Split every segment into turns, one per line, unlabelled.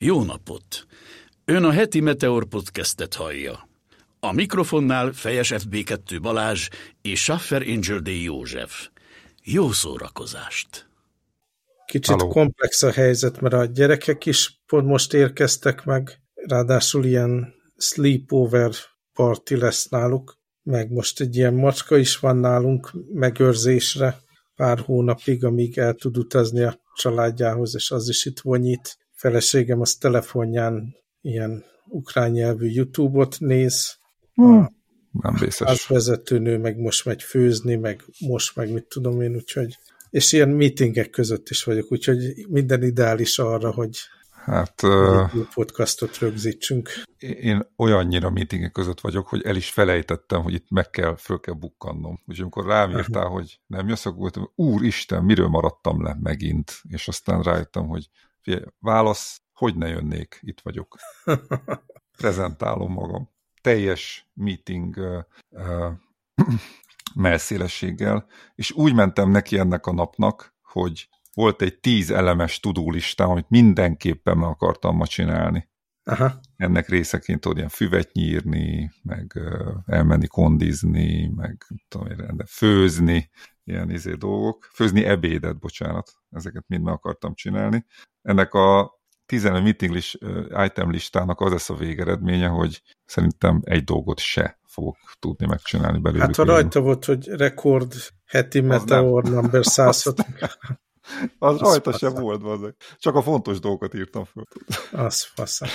Jó napot! Ön a heti Meteor podcastet hallja. A mikrofonnál Fejes FB2 Balázs és Schaffer Angel D. József. Jó szórakozást!
Kicsit Hello. komplex a helyzet, mert a gyerekek is pont most érkeztek meg, ráadásul ilyen sleepover party lesz náluk, meg most egy ilyen macska is van nálunk megőrzésre pár hónapig, amíg el tud utazni a családjához, és az is itt vonyít feleségem az telefonján ilyen ukrán nyelvű YouTube-ot néz,
hmm. a nem vészes.
vezetőnő meg most megy főzni, meg most meg mit tudom én, úgyhogy és ilyen meetingek között is vagyok, úgyhogy minden ideális arra, hogy
Hát, uh,
podcastot rögzítsünk.
Én olyannyira meetingek között vagyok, hogy el is felejtettem, hogy itt meg kell, föl kell bukkannom. Úgyhogy amikor rám írtál, hogy nem jössz, akkor úristen, miről maradtam le megint? És aztán rájöttem, hogy válasz, hogy ne jönnék, itt vagyok. Prezentálom magam. Teljes meeting uh, uh, melszélességgel, és úgy mentem neki ennek a napnak, hogy volt egy tíz elemes tudólistám, amit mindenképpen meg akartam ma csinálni.
Aha.
Ennek részeként tudod ilyen füvet nyírni, meg uh, elmenni kondizni, meg tudom én, főzni, ilyen izé dolgok. Főzni ebédet, bocsánat, ezeket mind meg akartam csinálni. Ennek a 15 meeting list, item listának az lesz a végeredménye, hogy szerintem egy dolgot se fogok tudni megcsinálni belőle.
Hát ha rajta volt, hogy rekord heti meteor number 106.
az, az rajta sem volt, bazdek. csak a fontos dolgokat írtam föl.
Az fasza.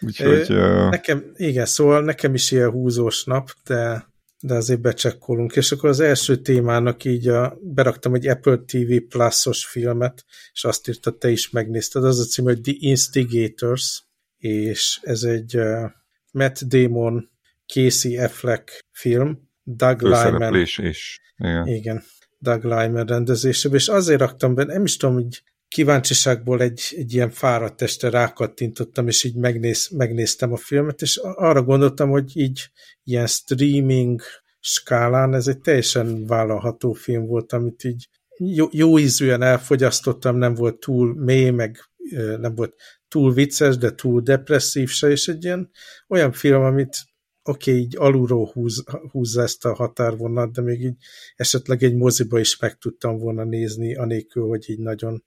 Úgyhogy...
Nekem, igen, szóval nekem is ilyen húzós nap, de de azért becsekkolunk. És akkor az első témának így a, beraktam egy Apple TV Plus-os filmet, és azt írta, te is megnézted. Az a cím, hogy The Instigators, és ez egy uh, Matt Damon, Casey Affleck film, Doug Lyman.
és. Igen.
igen. Doug Lyman rendezésében, és azért raktam be, nem is tudom, hogy kíváncsiságból egy, egy ilyen fáradt testre rákattintottam, és így megnéz, megnéztem a filmet, és arra gondoltam, hogy így ilyen streaming skálán ez egy teljesen vállalható film volt, amit így jó, jó ízűen elfogyasztottam, nem volt túl mély, meg nem volt túl vicces, de túl depresszív se, és egy ilyen olyan film, amit oké, okay, így alulról húz, húzza ezt a határvonat, de még így esetleg egy moziba is meg tudtam volna nézni, anélkül, hogy így nagyon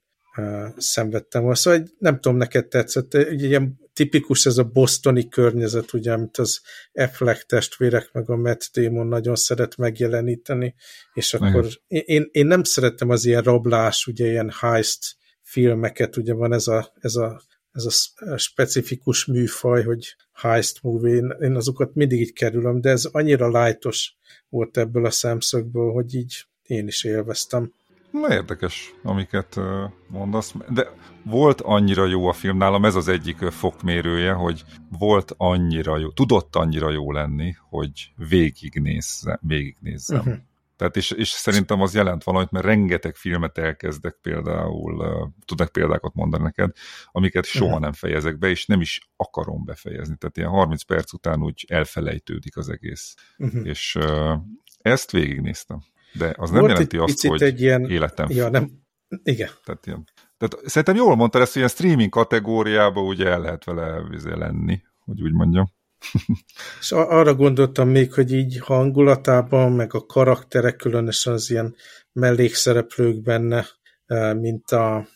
szenvedtem volna. Szóval nem tudom, neked tetszett, egy ilyen tipikus ez a bostoni környezet, ugye, amit az Affleck testvérek meg a Matt Damon nagyon szeret megjeleníteni, és akkor én, én nem szerettem az ilyen rablás, ugye ilyen heist filmeket, ugye van ez a, ez a ez a specifikus műfaj, hogy heist movie, én, én azokat mindig így kerülöm, de ez annyira lightos volt ebből a szemszögből, hogy így én is élveztem.
Na érdekes, amiket mondasz, de volt annyira jó a film nálam, ez az egyik fokmérője, hogy volt annyira jó, tudott annyira jó lenni, hogy végignézzem. végignézzem. Uh-huh. Tehát és, és szerintem az jelent valamit, mert rengeteg filmet elkezdek például, uh, tudnak példákat mondani neked, amiket soha uh-huh. nem fejezek be, és nem is akarom befejezni. Tehát ilyen 30 perc után úgy elfelejtődik az egész. Uh-huh. És uh, ezt végignéztem. De az nem Volt jelenti azt, hogy egy ilyen... életem.
Ja, nem. Igen.
Tehát, ilyen... Tehát szerintem jól mondta ezt, hogy ilyen streaming kategóriába ugye el lehet vele lenni, hogy úgy mondjam.
És arra gondoltam még, hogy így hangulatában, meg a karakterek, különösen az ilyen mellékszereplők benne, e, mint a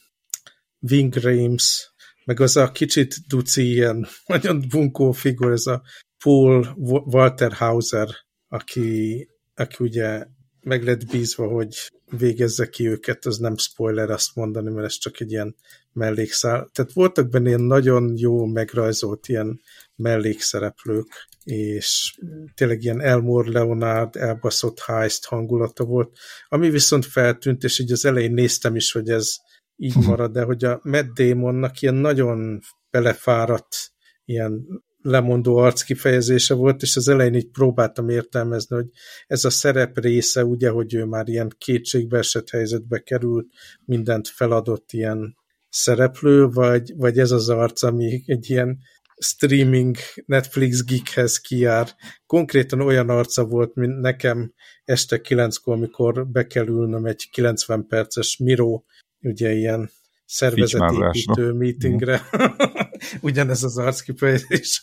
Wing Rames, meg az a kicsit duci, ilyen nagyon bunkó figur, ez a Paul Walter Hauser, aki, aki ugye meg lett bízva, hogy végezze ki őket, az nem spoiler azt mondani, mert ez csak egy ilyen mellékszál. Tehát voltak benne ilyen nagyon jó megrajzolt ilyen mellékszereplők, és tényleg ilyen Elmore Leonard elbaszott heist hangulata volt, ami viszont feltűnt, és így az elején néztem is, hogy ez így marad, de hogy a Matt Damonnak ilyen nagyon belefáradt ilyen lemondó arc kifejezése volt, és az elején így próbáltam értelmezni, hogy ez a szerep része, ugye, hogy ő már ilyen kétségbeesett helyzetbe került, mindent feladott ilyen szereplő, vagy, vagy ez az arc, ami egy ilyen streaming Netflix geekhez kijár. Konkrétan olyan arca volt, mint nekem este kilenckor, amikor be kell ülnöm egy 90 perces Miro, ugye ilyen szervezetépítő meetingre. Ugyanez az arckifejezés.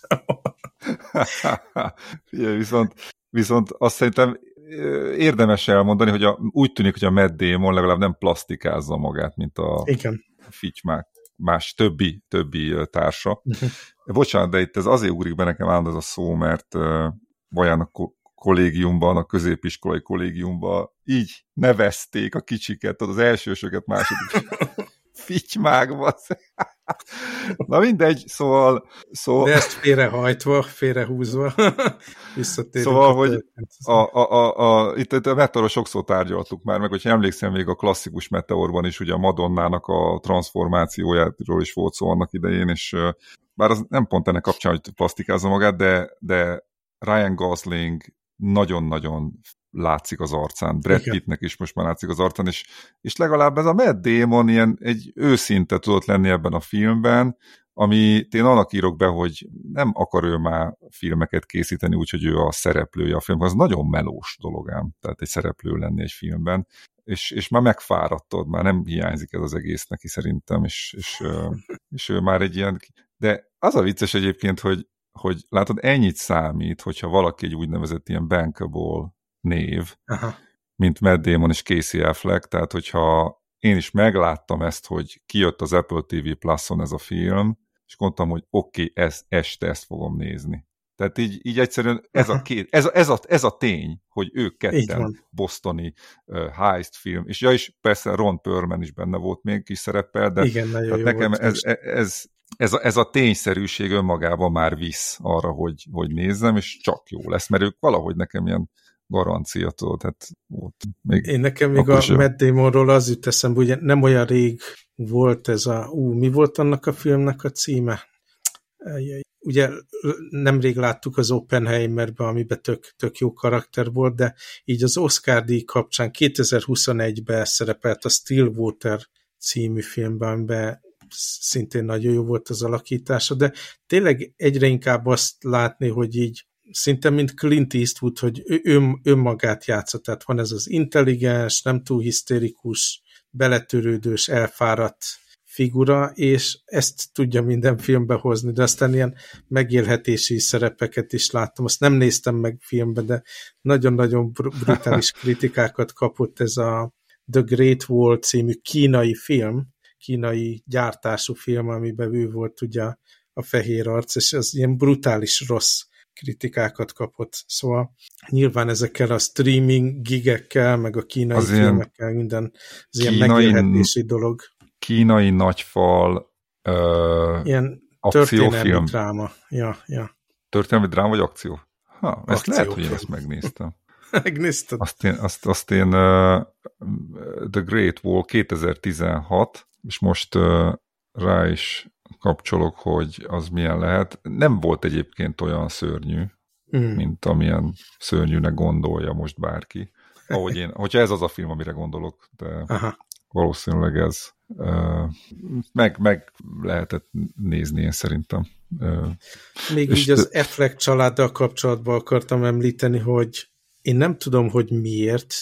viszont, viszont azt szerintem érdemes elmondani, hogy a, úgy tűnik, hogy a Matt Damon legalább nem plastikázza magát, mint a
Igen.
Fitchmák más többi, többi társa. Bocsánat, de itt ez azért ugrik be nekem állandó ez a szó, mert Baján a kollégiumban, a középiskolai kollégiumban így nevezték a kicsiket, az elsősöket, második fitymákba. Na mindegy, szóval... szóval...
De ezt félrehajtva, félrehúzva visszatérünk.
Szóval, hogy a, a, a, a, itt, itt a Meteorról sokszor tárgyaltuk már, meg hogyha emlékszem még a klasszikus Meteorban is, ugye a Madonnának a transformációjáról is volt szó annak idején, és bár az nem pont ennek kapcsán, hogy plastikázza magát, de, de Ryan Gosling nagyon-nagyon látszik az arcán. Brad Pittnek is most már látszik az arcán, és, és legalább ez a Matt Damon ilyen egy őszinte tudott lenni ebben a filmben, ami én annak írok be, hogy nem akar ő már filmeket készíteni, úgyhogy ő a szereplője a film. Az nagyon melós dolog ám, tehát egy szereplő lenni egy filmben, és, és már megfáradtad, már nem hiányzik ez az egész neki szerintem, és, és, és ő már egy ilyen... De az a vicces egyébként, hogy, hogy látod, ennyit számít, hogyha valaki egy úgynevezett ilyen bankable név, Aha. mint Matt Damon és Casey Affleck, tehát hogyha én is megláttam ezt, hogy kijött az Apple TV Plus-on ez a film, és mondtam, hogy oké, okay, ez, este ezt fogom nézni. Tehát így, így egyszerűen ez a, két, ez, a, ez, a, ez a tény, hogy ők ketten bostoni uh, heist film, és ja, is persze Ron Perlman is benne volt még kis szereppel, de
Igen, jó
nekem ez, ez, ez, ez, a, ez a tényszerűség önmagában már visz arra, hogy, hogy nézzem, és csak jó lesz, mert ők valahogy nekem ilyen garancia, tudod, tehát ott
még... Én nekem még a sem. Matt Damonról az jut eszembe, ugye nem olyan rég volt ez a, ú, mi volt annak a filmnek a címe? Ugye nemrég láttuk az Oppenheimerbe, amiben tök, tök jó karakter volt, de így az Oscar díj kapcsán 2021-ben szerepelt a Stillwater című filmben, amiben szintén nagyon jó volt az alakítása, de tényleg egyre inkább azt látni, hogy így szinte mint Clint Eastwood, hogy ő, ön, önmagát játsza, tehát van ez az intelligens, nem túl hisztérikus, beletörődős, elfáradt figura, és ezt tudja minden filmbe hozni, de aztán ilyen megélhetési szerepeket is láttam. Azt nem néztem meg filmbe, de nagyon-nagyon brutális kritikákat kapott ez a The Great Wall című kínai film, kínai gyártású film, amiben ő volt ugye a fehér arc, és az ilyen brutális rossz kritikákat kapott. Szóval nyilván ezekkel a streaming gigekkel, meg a kínai az filmekkel, ilyen minden az ilyen megélhetési dolog.
Kínai nagyfal uh,
ilyen akciófilm. dráma. Ja, ja.
Történelmi dráma vagy akció? Ha, ezt akció lehet, hogy én ezt megnéztem.
Megnézted?
Azt én, azt, azt én uh, The Great Wall 2016, és most uh, rá is kapcsolok, hogy az milyen lehet. Nem volt egyébként olyan szörnyű, mm. mint amilyen szörnyűnek gondolja most bárki. Ahogy én, hogyha ez az a film, amire gondolok, de Aha. valószínűleg ez meg, meg lehetett nézni én szerintem.
Még így az Affleck családdal kapcsolatban akartam említeni, hogy én nem tudom, hogy miért,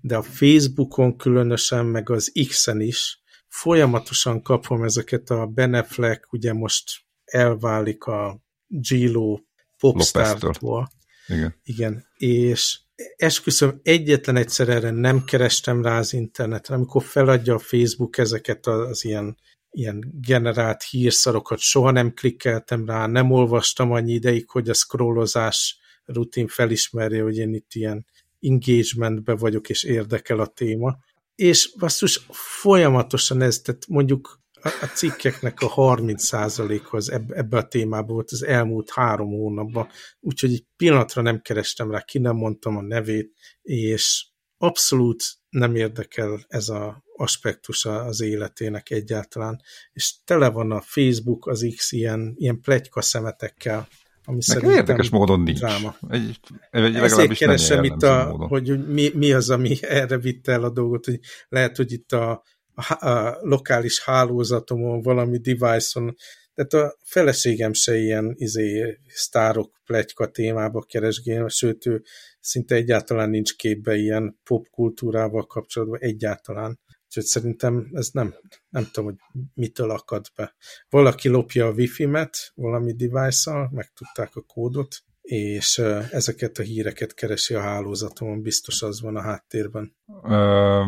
de a Facebookon különösen, meg az X-en is folyamatosan kapom ezeket a Beneflek, ugye most elválik a Gilo popstártól.
Igen.
Igen, és esküszöm, egyetlen egyszer erre nem kerestem rá az interneten, amikor feladja a Facebook ezeket az ilyen, ilyen generált hírszarokat, soha nem klikkeltem rá, nem olvastam annyi ideig, hogy a scrollozás rutin felismerje, hogy én itt ilyen engagementbe vagyok, és érdekel a téma és basszus, folyamatosan ez, tehát mondjuk a, cikkeknek a 30%-hoz eb, ebbe a témába volt az elmúlt három hónapban, úgyhogy egy pillanatra nem kerestem rá, ki nem mondtam a nevét, és abszolút nem érdekel ez a aspektus az életének egyáltalán, és tele van a Facebook, az X ilyen, ilyen plegyka szemetekkel,
ami Nekem érdekes módon nincs. Dráma. Egy,
egy Ezért keresem itt, a, hogy mi, mi az, ami erre vitte el a dolgot, hogy lehet, hogy itt a, a, a lokális hálózatomon, valami device-on, tehát a feleségem se ilyen izé, sztárok plegyka témába keresgél, sőt, ő szinte egyáltalán nincs képbe ilyen popkultúrával kapcsolatban, egyáltalán. Úgyhogy szerintem ez nem, nem tudom, hogy mitől akad be. Valaki lopja a wifi-met valami device-szal, megtudták a kódot, és ezeket a híreket keresi a hálózatomon, biztos az van a háttérben.
Uh,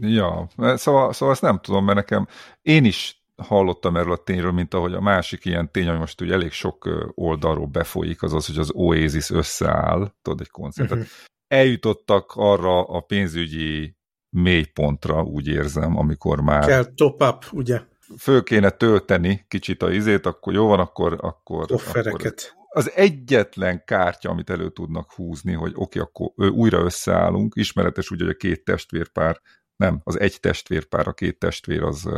ja, szóval, szóval ezt nem tudom, mert nekem én is hallottam erről a tényről, mint ahogy a másik ilyen tény, ami most ugye elég sok oldalról befolyik, az az, hogy az Oasis összeáll, tudod, egy koncert. Uh-huh. Eljutottak arra a pénzügyi mélypontra, úgy érzem, amikor már...
Kell top up, ugye?
Föl kéne tölteni kicsit a izét, akkor jó van, akkor... akkor,
akkor
az egyetlen kártya, amit elő tudnak húzni, hogy oké, okay, akkor újra összeállunk, ismeretes úgy, hogy a két testvérpár nem, az egy testvérpár, a két testvér az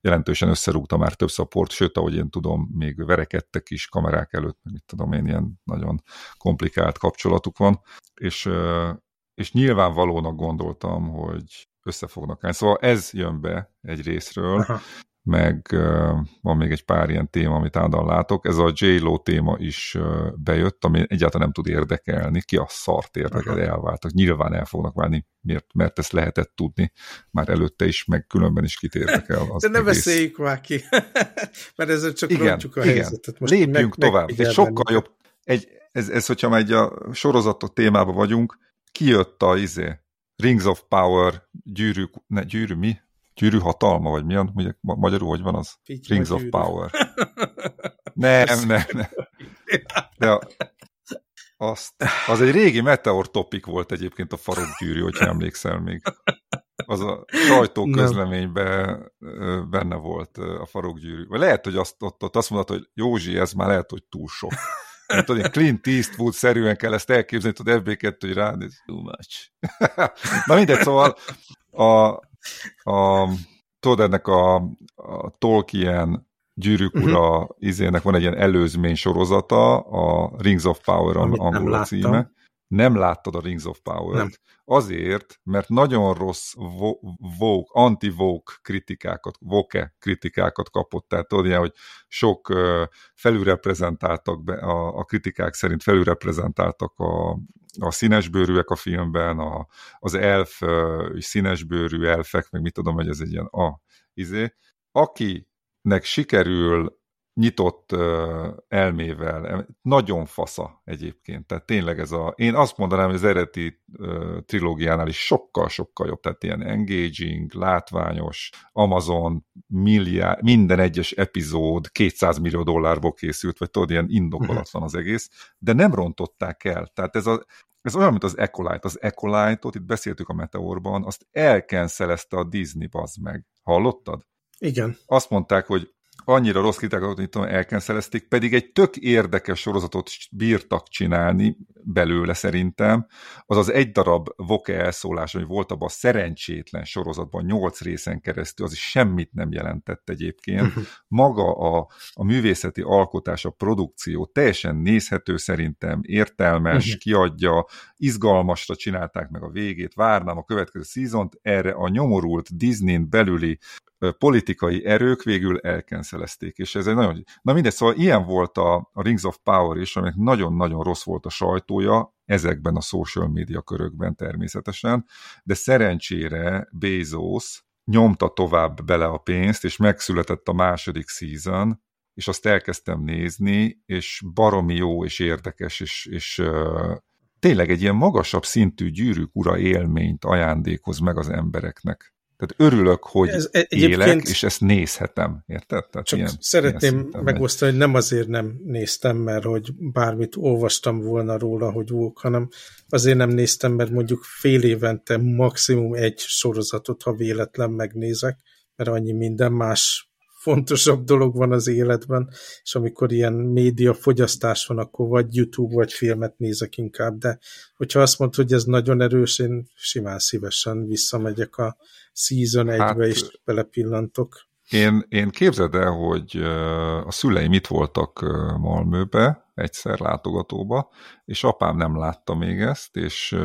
jelentősen összerúgta már több szaport, sőt, ahogy én tudom, még verekedtek is kamerák előtt, mit tudom én, ilyen nagyon komplikált kapcsolatuk van, és, és nyilvánvalónak gondoltam, hogy össze fognak állni. Szóval ez jön be egy részről, Aha meg uh, van még egy pár ilyen téma, amit állandóan látok. Ez a J-Lo téma is uh, bejött, ami egyáltalán nem tud érdekelni. Ki a szart érdekel, Aha. elváltak. Nyilván el fognak válni, miért, mert ezt lehetett tudni már előtte is, meg különben is kit érdekel.
Az De ne egész... beszéljük már ki, mert ezzel csak igen, rontjuk a
igen.
helyzetet.
Most Lépjünk meg, tovább. Egy sokkal jobb, egy, ez, ez, hogyha már egy a sorozatok témába vagyunk, kijött a izé, Rings of Power gyűrű, ne, gyűrű mi? gyűrű hatalma, vagy milyen, ugye, magyarul hogy van az? Figyelj, Rings of Power. nem, nem, nem. De a, azt, az egy régi meteor topik volt egyébként a farokgyűrű, hogyha emlékszel még. Az a sajtóközleményben benne volt a farokgyűrű. Lehet, hogy azt, ott, ott azt mondta, hogy Józsi, ez már lehet, hogy túl sok. Nem tudod, Clint Eastwood-szerűen kell ezt elképzelni, tudod, FB2, hogy ránéz, too much. Na mindegy, szóval a, a, tudod, ennek a, a Tolkien gyűrűk ura uh-huh. izének van egy ilyen előzmény sorozata, a Rings of Power angol címe. Nem láttad a Rings of Power-t. Azért, mert nagyon rossz vogue, anti-vogue kritikákat, voke kritikákat kapott. Tehát tudod, ilyen, hogy sok felülreprezentáltak be, a, a kritikák szerint felülreprezentáltak a, a színesbőrűek a filmben, a, az elf, színesbőrű elfek, meg mit tudom, hogy ez egy ilyen a izé. Akinek sikerül nyitott elmével, nagyon fasza egyébként, tehát tényleg ez a, én azt mondanám, hogy az eredeti trilógiánál is sokkal-sokkal jobb, tehát ilyen engaging, látványos, Amazon, milliárd, minden egyes epizód 200 millió dollárból készült, vagy tudod, ilyen indokolatlan az egész, de nem rontották el, tehát ez a, ez olyan, mint az Ecolite. Az Ecolite-ot, itt beszéltük a Meteorban, azt elkenszelezte a Disney, bazd meg. Hallottad?
Igen.
Azt mondták, hogy annyira rossz kritikákat, hogy tudom, elkenszelezték, pedig egy tök érdekes sorozatot bírtak csinálni belőle szerintem. Az az egy darab voke elszólás, ami volt abban a szerencsétlen sorozatban, nyolc részen keresztül, az is semmit nem jelentett egyébként. Mhm. Maga a, a művészeti alkotás, a produkció teljesen nézhető szerintem, értelmes, uh-huh. kiadja, izgalmasra csinálták meg a végét, várnám a következő szezont, erre a nyomorult Disney-n belüli politikai erők végül elkenszelezték, és ez egy nagyon... Na mindegy, szóval ilyen volt a, a Rings of Power is, aminek nagyon-nagyon rossz volt a sajtója, ezekben a social media körökben természetesen, de szerencsére Bezos nyomta tovább bele a pénzt, és megszületett a második season, és azt elkezdtem nézni, és baromi jó, és érdekes, és, és uh, tényleg egy ilyen magasabb szintű gyűrűk ura élményt ajándékoz meg az embereknek. Tehát örülök, hogy Ez élek, és ezt nézhetem, érted? Tehát
csak ilyen, szeretném ilyen megosztani, hogy nem azért nem néztem, mert hogy bármit olvastam volna róla, hogy vók, hanem azért nem néztem, mert mondjuk fél évente maximum egy sorozatot, ha véletlen megnézek, mert annyi minden más fontosabb dolog van az életben, és amikor ilyen média fogyasztás van, akkor vagy YouTube, vagy filmet nézek inkább, de hogyha azt mondod, hogy ez nagyon erős, én simán szívesen visszamegyek a Season 1-be, hát, és belepillantok.
Én, én képzeld el, hogy a szüleim itt voltak Malmöbe, egyszer látogatóba, és apám nem látta még ezt, és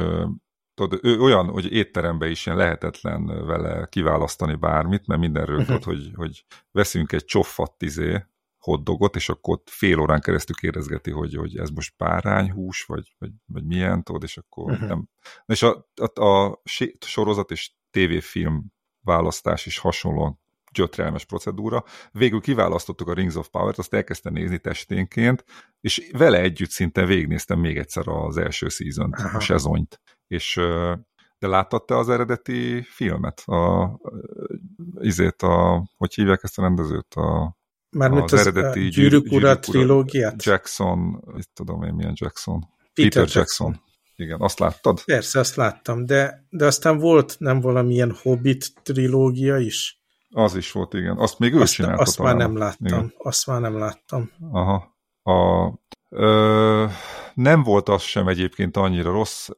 tudod, ő olyan, hogy étterembe is ilyen lehetetlen vele kiválasztani bármit, mert mindenről uh-huh. tudod, hogy, hogy veszünk egy csoffat izé, hotdogot, és akkor fél órán keresztül kérdezgeti, hogy, hogy ez most párányhús, vagy, vagy, vagy milyen, tudod, és akkor uh-huh. nem. És a, a, a sorozat és tévéfilm választás is hasonlóan gyötrelmes procedúra. Végül kiválasztottuk a Rings of Power-t, azt elkezdtem nézni testénként, és vele együtt szinte végignéztem még egyszer az első season a sezonyt. És de láttad te az eredeti filmet? A, izét a, hogy hívják ezt a rendezőt? A,
Mármint az, az eredeti Gyűrűk Ura trilógiát?
Jackson, itt tudom én milyen Jackson. Peter, Peter Jackson. Jackson. Igen, azt láttad?
Persze, azt láttam, de, de aztán volt nem valamilyen Hobbit trilógia is?
Az is volt, igen. Azt még ő
azt,
csinálta
Azt talán. már nem láttam. Igen. Azt már nem láttam.
Aha. A, ö, nem volt az sem egyébként annyira rossz,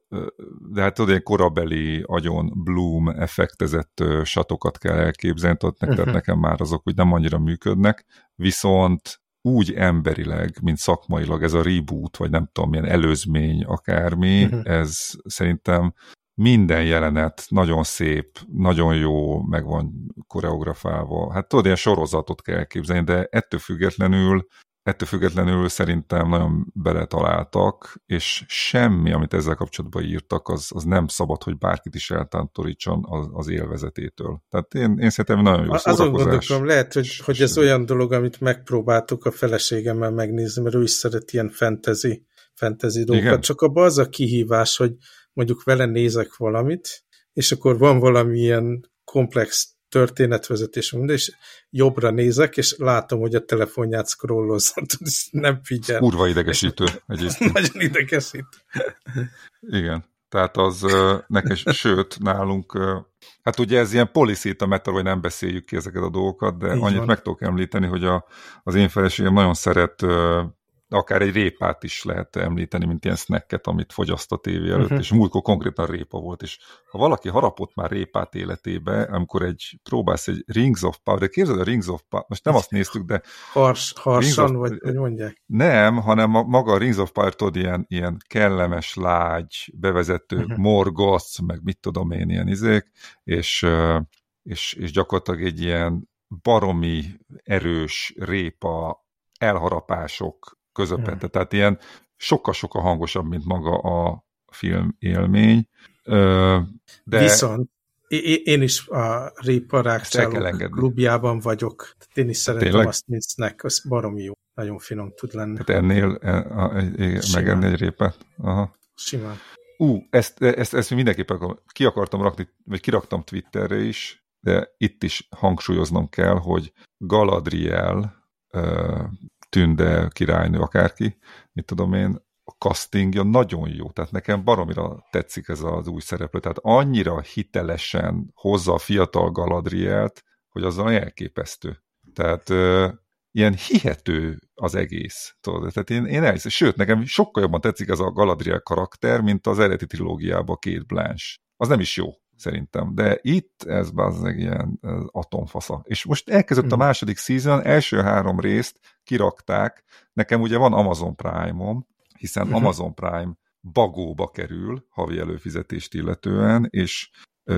de hát tudod, ilyen korabeli agyon Bloom effektezett satokat kell elképzelni, tehát uh. -huh. nekem már azok úgy nem annyira működnek, viszont úgy emberileg, mint szakmailag ez a reboot, vagy nem tudom, milyen előzmény akármi, uh mhm. -huh. ez szerintem minden jelenet nagyon szép, nagyon jó, meg van koreografálva. Hát tudod, ilyen sorozatot kell elképzelni, de ettől függetlenül ettől függetlenül szerintem nagyon beletaláltak, és semmi, amit ezzel kapcsolatban írtak, az, az nem szabad, hogy bárkit is eltántorítson az, az élvezetétől. Tehát én, én szerintem nagyon jó
szórakozás. Azon gondolom, lehet, hogy, hogy ez olyan dolog, amit megpróbáltuk a feleségemmel megnézni, mert ő is szeret ilyen fantasy, fantasy dolgokat. Igen? Csak abban az a kihívás, hogy mondjuk vele nézek valamit, és akkor van valamilyen komplex történetvezetés, és jobbra nézek, és látom, hogy a telefonját scrollozza, nem figyel.
Kurva idegesítő egyébként.
Nagyon idegesítő.
Igen. Tehát az nekem, sőt, nálunk, hát ugye ez ilyen policy a metal, hogy nem beszéljük ki ezeket a dolgokat, de Így annyit van. meg tudok említeni, hogy a, az én feleségem nagyon szeret akár egy répát is lehet említeni, mint ilyen snacket, amit fogyaszt a tévé előtt, uh mhm. -huh. és múltkor konkrétan répa volt, és ha valaki harapott már répát életébe, amikor egy próbálsz egy Rings of Power, de képzeld a Rings of Power, most nem azt néztük, de...
Hars, harsan, of, vagy hogy mondják?
Nem, hanem maga a Rings of Power, tudod, ilyen, ilyen kellemes, lágy, bevezető, uh mhm. -huh. morgosz, meg mit tudom én, ilyen izék, és, és, és gyakorlatilag egy ilyen baromi erős répa elharapások közepette. Hmm. Tehát ilyen sokkal-sokkal hangosabb, mint maga a film élmény.
De... Viszont én is a Réparákcsálók klubjában vagyok. Én is szeretem Tényleg? azt, mint snack, az baromi jó. Nagyon finom tud lenni.
Hát ennél, e, megenni egy répet? Aha.
Simán.
Ú, ezt, ezt, ezt mindenképpen ki akartam rakni, vagy kiraktam Twitterre is, de itt is hangsúlyoznom kell, hogy Galadriel Tünde királynő, akárki, mit tudom én, a castingja nagyon jó, tehát nekem baromira tetszik ez az új szereplő, tehát annyira hitelesen hozza a fiatal Galadrielt, hogy azzal elképesztő. Tehát ö, ilyen hihető az egész. Tudod? Tehát én, én elhiszem. Sőt, nekem sokkal jobban tetszik ez a Galadriel karakter, mint az eredeti trilógiában két Blanche. Az nem is jó szerintem. De itt ez egy ilyen ez atomfasza. És most elkezdett hmm. a második season, első három részt kirakták. Nekem ugye van Amazon Prime-om, hiszen uh-huh. Amazon Prime bagóba kerül havi előfizetést illetően, és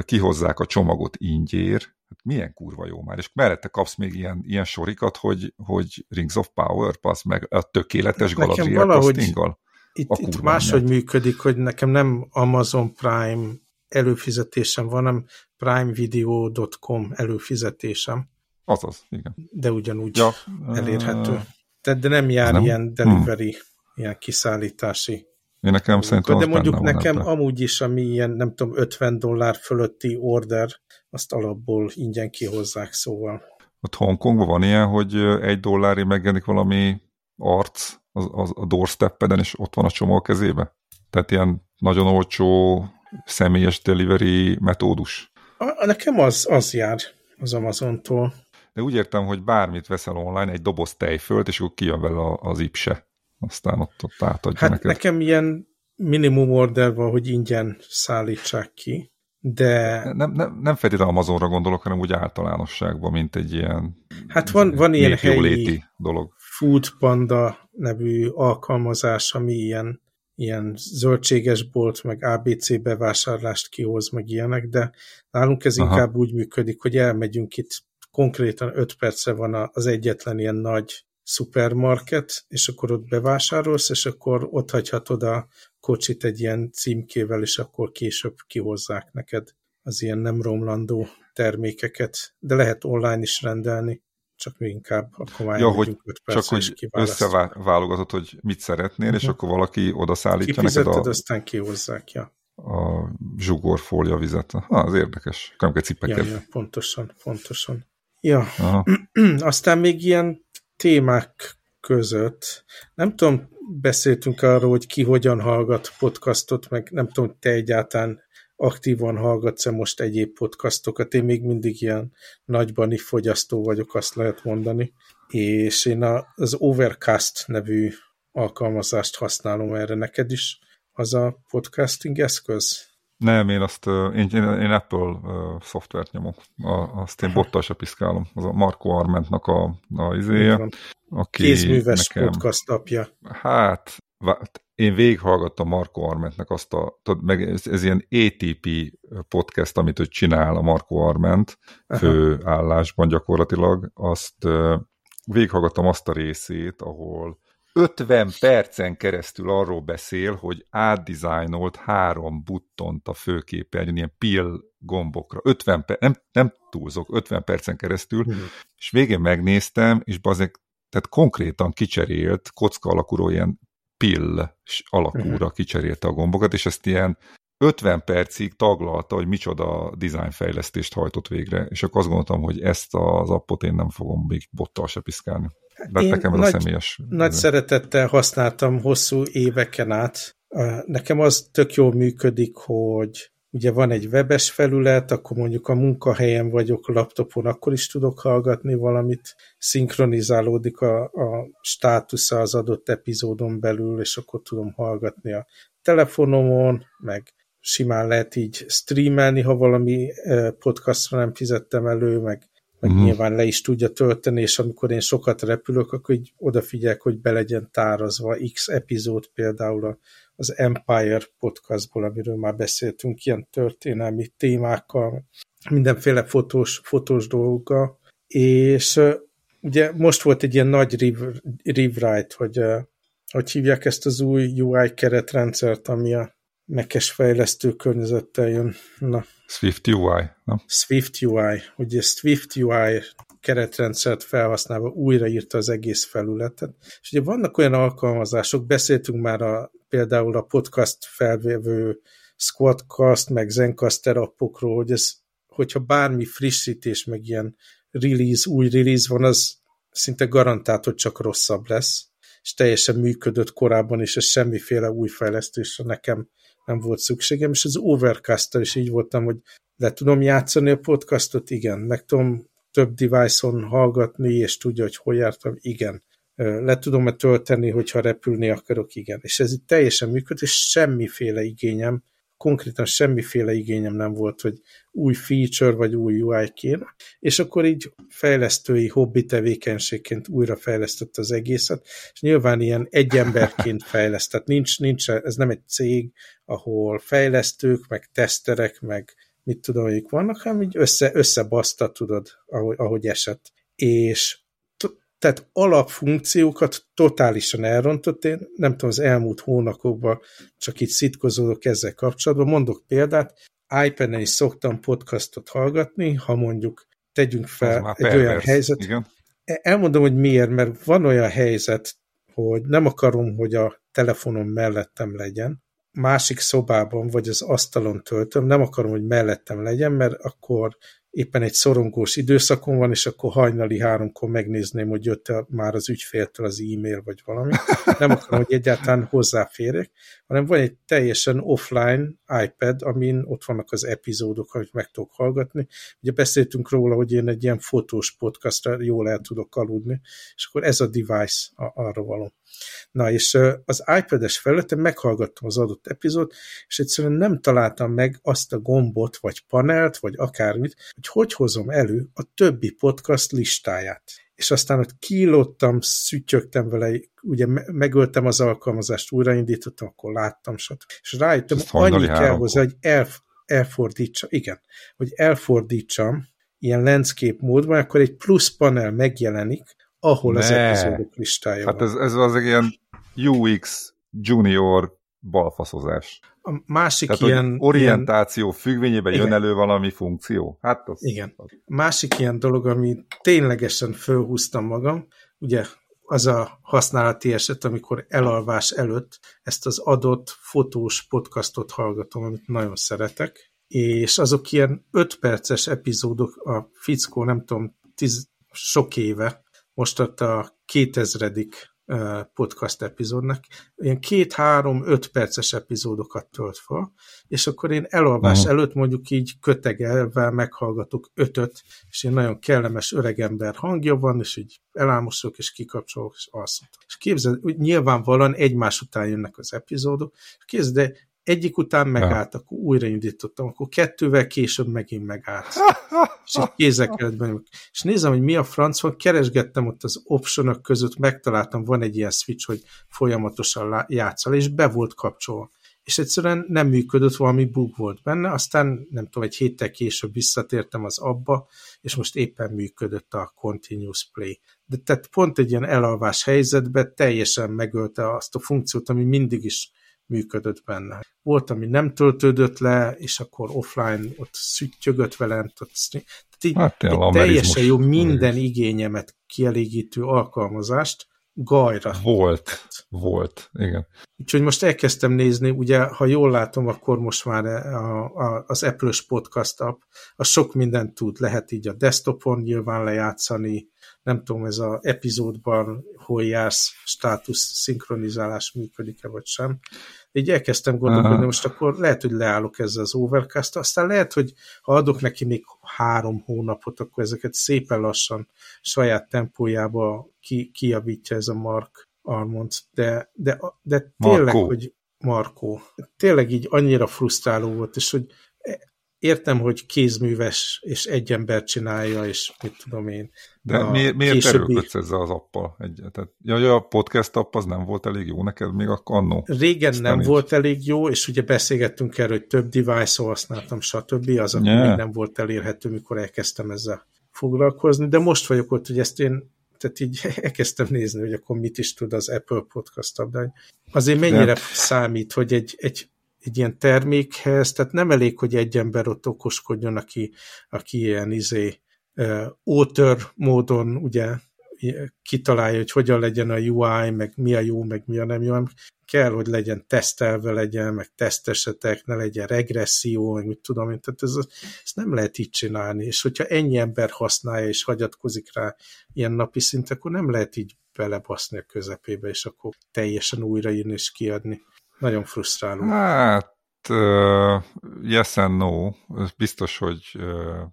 kihozzák a csomagot ingyér, hát milyen kurva jó már, és mellette kapsz még ilyen, ilyen sorikat, hogy, hogy Rings of Power Pass, meg a tökéletes Galadriel castinggal.
Itt, itt máshogy működik, hogy nekem nem Amazon Prime előfizetésem van, hanem primevideo.com előfizetésem.
Azaz, igen.
De ugyanúgy ja, elérhető. Tehát, de nem jár nem? ilyen delivery, hmm. ilyen kiszállítási.
Én nekem szerintem
De mondjuk nekem ebben. amúgy is, ami ilyen, nem tudom, 50 dollár fölötti order, azt alapból ingyen kihozzák, szóval.
Ott Hongkongban van ilyen, hogy egy dollári megjelenik valami arc az, az, a doorsteppeden, és ott van a csomó a kezébe? Tehát ilyen nagyon olcsó személyes delivery metódus?
A, nekem az, az jár az Amazontól.
De úgy értem, hogy bármit veszel online, egy doboz tejfölt, és akkor kijön vele az ipse. Aztán ott, ott átadja
hát
neked.
nekem ilyen minimum order van, hogy ingyen szállítsák ki, de...
Nem, nem, nem feltétlenül Amazonra gondolok, hanem úgy általánosságban, mint egy ilyen
Hát van, van ilyen helyi
dolog.
Food Panda nevű alkalmazás, ami ilyen ilyen zöldséges bolt, meg ABC bevásárlást kihoz, meg ilyenek, de nálunk ez Aha. inkább úgy működik, hogy elmegyünk itt, konkrétan 5 perce van az egyetlen ilyen nagy szupermarket, és akkor ott bevásárolsz, és akkor ott hagyhatod a kocsit egy ilyen címkével, és akkor később kihozzák neked. az ilyen nem romlandó termékeket, de lehet online is rendelni, csak mi inkább akkor már
ja, hogy csak hogy összeválogatod, hogy mit szeretnél, uh -huh. és mhm. akkor valaki oda szállítja
neked a... aztán kihozzák, ja.
A zsugorfólia vizet. Ha, az érdekes. Nem kell cipeket.
Ja, ja, pontosan, pontosan. Ja, aztán még ilyen témák között, nem tudom, beszéltünk arról, hogy ki hogyan hallgat podcastot, meg nem tudom, hogy te egyáltalán aktívan hallgatsz-e most egyéb podcastokat. Én még mindig ilyen nagybani fogyasztó vagyok, azt lehet mondani. És én az Overcast nevű alkalmazást használom erre neked is. Az a podcasting eszköz?
Nem, én azt, én, én, Apple szoftvert nyomok, azt én bottal se piszkálom. Az a Marco Armentnak a, a izéje.
Aki Kézműves nekem, podcast apja.
Hát, én végighallgattam Marco Armentnek azt a, tudod, meg ez, ez ilyen ATP podcast, amit ő csinál a Marco Arment főállásban gyakorlatilag, azt végighallgattam azt a részét, ahol 50 percen keresztül arról beszél, hogy átdizájnolt három buttont a főképernyőn, ilyen pill gombokra. 50 per, nem, nem túlzok, 50 percen keresztül, uh-huh. és végén megnéztem, és bazeg, tehát konkrétan kicserélt kocka alakúról ilyen pill alakúra uh-huh. kicserélte a gombokat, és ezt ilyen 50 percig taglalta, hogy micsoda dizájnfejlesztést hajtott végre, és akkor azt gondoltam, hogy ezt az appot én nem fogom még bottal se piszkálni. De én nekem ez nagy, a személyes...
Nagy szeretettel használtam hosszú éveken át. Nekem az tök jól működik, hogy ugye van egy webes felület, akkor mondjuk a munkahelyen vagyok laptopon, akkor is tudok hallgatni valamit, szinkronizálódik a, a státusza az adott epizódon belül, és akkor tudom hallgatni a telefonomon, meg simán lehet így streamelni, ha valami podcastra nem fizettem elő, meg, meg uh-huh. nyilván le is tudja tölteni, és amikor én sokat repülök, akkor így odafigyelek, hogy be legyen tárazva X epizód például az Empire podcastból, amiről már beszéltünk, ilyen történelmi témákkal, mindenféle fotós, fotós dolgokkal, és ugye most volt egy ilyen nagy rewrite, hogy hogy hívják ezt az új UI keretrendszert, ami a mekes fejlesztő környezettel jön. Na.
Swift UI, nem?
Swift UI. Ugye Swift UI keretrendszert felhasználva újraírta az egész felületet. És ugye vannak olyan alkalmazások, beszéltünk már a, például a podcast felvevő Squadcast, meg Zencaster appokról, hogy ez, hogyha bármi frissítés, meg ilyen release, új release van, az szinte garantált, hogy csak rosszabb lesz, és teljesen működött korábban, és ez semmiféle új fejlesztésre nekem nem volt szükségem, és az overcast is így voltam, hogy le tudom játszani a podcastot, igen, meg tudom több device-on hallgatni, és tudja, hogy hol jártam, igen. Le tudom-e tölteni, hogyha repülni akarok, igen. És ez itt teljesen működik, és semmiféle igényem, konkrétan semmiféle igényem nem volt, hogy új feature vagy új UI kéne, és akkor így fejlesztői hobbi tevékenységként újra fejlesztett az egészet, és nyilván ilyen egy emberként fejlesztett, nincs, nincs, ez nem egy cég, ahol fejlesztők, meg teszterek, meg mit tudom, hogy vannak, hanem így össze, összebaszta, tudod, ahogy, ahogy esett. És tehát alapfunkciókat totálisan elrontott. Én nem tudom, az elmúlt hónapokban csak itt szitkozódok ezzel kapcsolatban. Mondok példát, iPad-en is szoktam podcastot hallgatni, ha mondjuk tegyünk fel egy pervers. olyan helyzet. Igen. E, elmondom, hogy miért, mert van olyan helyzet, hogy nem akarom, hogy a telefonom mellettem legyen, másik szobában vagy az asztalon töltöm, nem akarom, hogy mellettem legyen, mert akkor éppen egy szorongós időszakon van, és akkor hajnali háromkor megnézném, hogy jött -e már az ügyféltől az e-mail, vagy valami. Nem akarom, hogy egyáltalán hozzáférjek, hanem van egy teljesen offline iPad, amin ott vannak az epizódok, amit meg tudok hallgatni. Ugye beszéltünk róla, hogy én egy ilyen fotós podcastra jól el tudok aludni, és akkor ez a device arra való. Na, és az iPad-es felületen meghallgattam az adott epizód, és egyszerűen nem találtam meg azt a gombot, vagy panelt, vagy akármit, hogy hogy hozom elő a többi podcast listáját. És aztán ott kílottam, szütyögtem vele, ugye megöltem az alkalmazást, újraindítottam, akkor láttam, stb. És rájöttem, annyi kell hozzá, hogy elf, elfordítsam, igen, hogy elfordítsam ilyen landscape módban, akkor egy plusz panel megjelenik, ahol ne. az epizódok listája
Hát van. ez, ez az egy ilyen UX junior balfaszozás.
A másik
Tehát,
ilyen...
orientáció
ilyen,
függvényében jön elő valami funkció. Hát az,
igen. A másik ilyen dolog, ami ténylegesen fölhúztam magam, ugye az a használati eset, amikor elalvás előtt ezt az adott fotós podcastot hallgatom, amit nagyon szeretek, és azok ilyen 5 perces epizódok, a fickó, nem tudom, tiz, sok éve, most ott a 2000 podcast epizódnak, ilyen két-három-öt perces epizódokat tölt fel, és akkor én elalvás uh-huh. előtt mondjuk így kötegelve meghallgatok ötöt, és én nagyon kellemes öregember hangja van, és így elámosok, és kikapcsolok, és alszom. És képzeld, nyilvánvalóan egymás után jönnek az epizódok, és képzeld, de egyik után megállt, akkor újraindítottam, akkor kettővel később megint megállt. és így kézekkel És nézem, hogy mi a franc van, keresgettem ott az optionok között, megtaláltam, van egy ilyen switch, hogy folyamatosan játszal, és be volt kapcsolva. És egyszerűen nem működött, valami bug volt benne, aztán nem tudom, egy héttel később visszatértem az abba, és most éppen működött a Continuous Play. De tehát pont egy ilyen elalvás helyzetben teljesen megölte azt a funkciót, ami mindig is működött benne. Volt, ami nem töltődött le, és akkor offline ott szüttyögött velem, ott, így, hát, egy teljesen jó minden igényemet kielégítő alkalmazást, gajra.
Volt, volt, igen.
Úgyhogy most elkezdtem nézni, ugye, ha jól látom, akkor most már a, a, az Apple-ös podcast app, a sok mindent tud, lehet így a desktopon nyilván lejátszani, nem tudom, ez a epizódban hol jársz, státusz szinkronizálás működik-e vagy sem. Így elkezdtem gondolkodni, Aha. most akkor lehet, hogy leállok ezzel az overcast aztán lehet, hogy ha adok neki még három hónapot, akkor ezeket szépen lassan saját tempójába ki, kijavítja ez a Mark Armond, de, de, de tényleg, Markó. hogy Markó, tényleg így annyira frusztráló volt, és hogy értem, hogy kézműves, és egy ember csinálja, és mit tudom én.
De mi, miért későbbi... erőlködsz ezzel az appal? Egy, tehát, ja, a podcast app az nem volt elég jó neked még akkor annó?
Régen Aztán nem így... volt elég jó, és ugye beszélgettünk erről, hogy több device-ot használtam, stb. Az akkor yeah. még nem volt elérhető, mikor elkezdtem ezzel foglalkozni, de most vagyok ott, hogy ezt én tehát így elkezdtem nézni, hogy akkor mit is tud az Apple Podcast app, de azért mennyire de... számít, hogy egy, egy egy ilyen termékhez, tehát nem elég, hogy egy ember ott okoskodjon, aki, aki ilyen izé, author módon ugye kitalálja, hogy hogyan legyen a UI, meg mi a jó, meg mi a nem jó, kell, hogy legyen tesztelve legyen, meg tesztesetek, ne legyen regresszió, meg mit tudom én, tehát ez, ezt nem lehet így csinálni, és hogyha ennyi ember használja és hagyatkozik rá ilyen napi szint, akkor nem lehet így belebaszni a közepébe, és akkor teljesen újraírni és kiadni. Nagyon frusztráló.
Hát, uh, yes and no. Biztos, hogy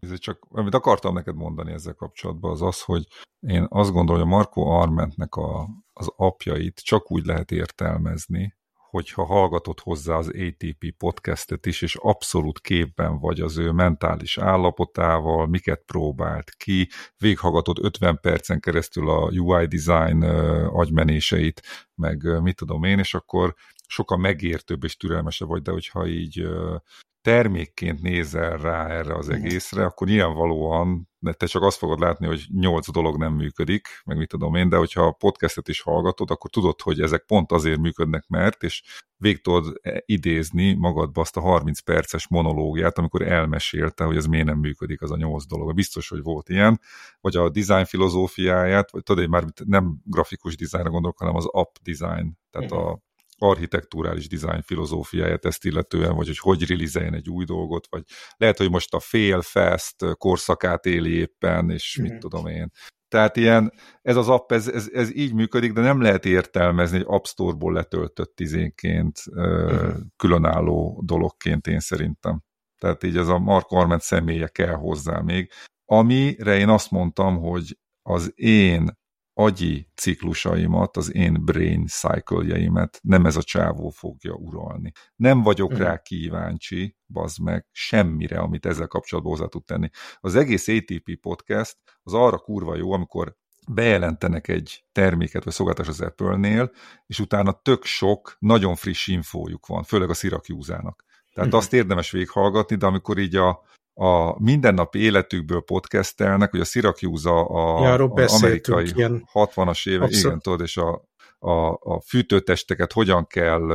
uh, csak, amit akartam neked mondani ezzel kapcsolatban, az az, hogy én azt gondolom, hogy a Marco Armentnek a, az apjait csak úgy lehet értelmezni, hogyha hallgatod hozzá az ATP podcastet is, és abszolút képben vagy az ő mentális állapotával, miket próbált ki, véghallgatod 50 percen keresztül a UI design agymenéseit, meg mit tudom én, és akkor sokkal megértőbb és türelmesebb vagy, de hogyha így termékként nézel rá erre az egészre, akkor nyilvánvalóan te csak azt fogod látni, hogy nyolc dolog nem működik, meg mit tudom én, de hogyha a podcastet is hallgatod, akkor tudod, hogy ezek pont azért működnek, mert, és végig tudod e, idézni magadba azt a 30 perces monológiát, amikor elmesélte, hogy ez miért nem működik az a nyolc dolog. Biztos, hogy volt ilyen, vagy a design filozófiáját, vagy tudod, én már nem grafikus dizájnra gondolok, hanem az app design, tehát a architektúrális design filozófiáját ezt illetően, vagy hogy hogy release egy új dolgot, vagy lehet, hogy most a fail fast korszakát éli éppen, és mit mm. tudom én. Tehát ilyen, ez az app, ez, ez, ez így működik, de nem lehet értelmezni egy App Store-ból letöltött tizénként mm. különálló dologként én szerintem. Tehát így ez a Mark Arment személye kell hozzá még. Amire én azt mondtam, hogy az én agyi ciklusaimat, az én brain cycle nem ez a csávó fogja uralni. Nem vagyok mm. rá kíváncsi, bazd meg, semmire, amit ezzel kapcsolatban hozzá tud tenni. Az egész ATP podcast az arra kurva jó, amikor bejelentenek egy terméket vagy szolgáltatás az Apple-nél, és utána tök sok, nagyon friss infójuk van, főleg a Syracuse-ának. Tehát mm. azt érdemes végighallgatni, de amikor így a a mindennapi életükből podcastelnek, hogy a Syracuse a, ja, amerikai ilyen 60-as évek, igen, tudod, és a a, a fűtőtesteket hogyan kell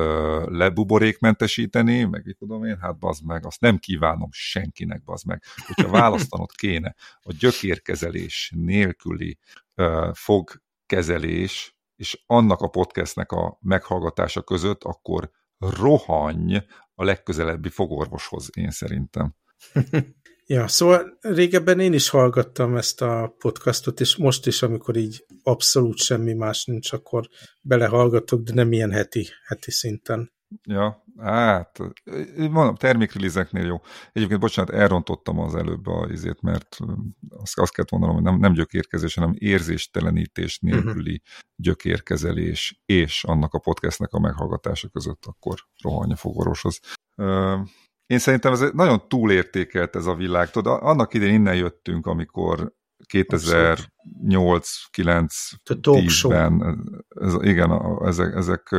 lebuborékmentesíteni, meg így tudom én, hát bazd meg, azt nem kívánom senkinek, bazd meg. Hogyha választanod kéne a gyökérkezelés nélküli uh, fogkezelés, és annak a podcastnek a meghallgatása között, akkor rohanj a legközelebbi fogorvoshoz, én szerintem.
Ja, szóval régebben én is hallgattam ezt a podcastot, és most is, amikor így abszolút semmi más nincs, akkor belehallgatok, de nem ilyen heti, heti szinten.
Ja, hát, mondom, termékrilizeknél jó. Egyébként, bocsánat, elrontottam az előbb a izét, mert azt, azt kellett mondanom, hogy nem, nem gyökérkezés, hanem érzéstelenítés nélküli uh-huh. gyökérkezelés és annak a podcastnek a meghallgatása között akkor rohanja fogorvoshoz. Én szerintem ez nagyon túlértékelt ez a világ. Tudod, annak idén innen jöttünk, amikor 2008-9-10-ben, ez, igen, ezek, ezek,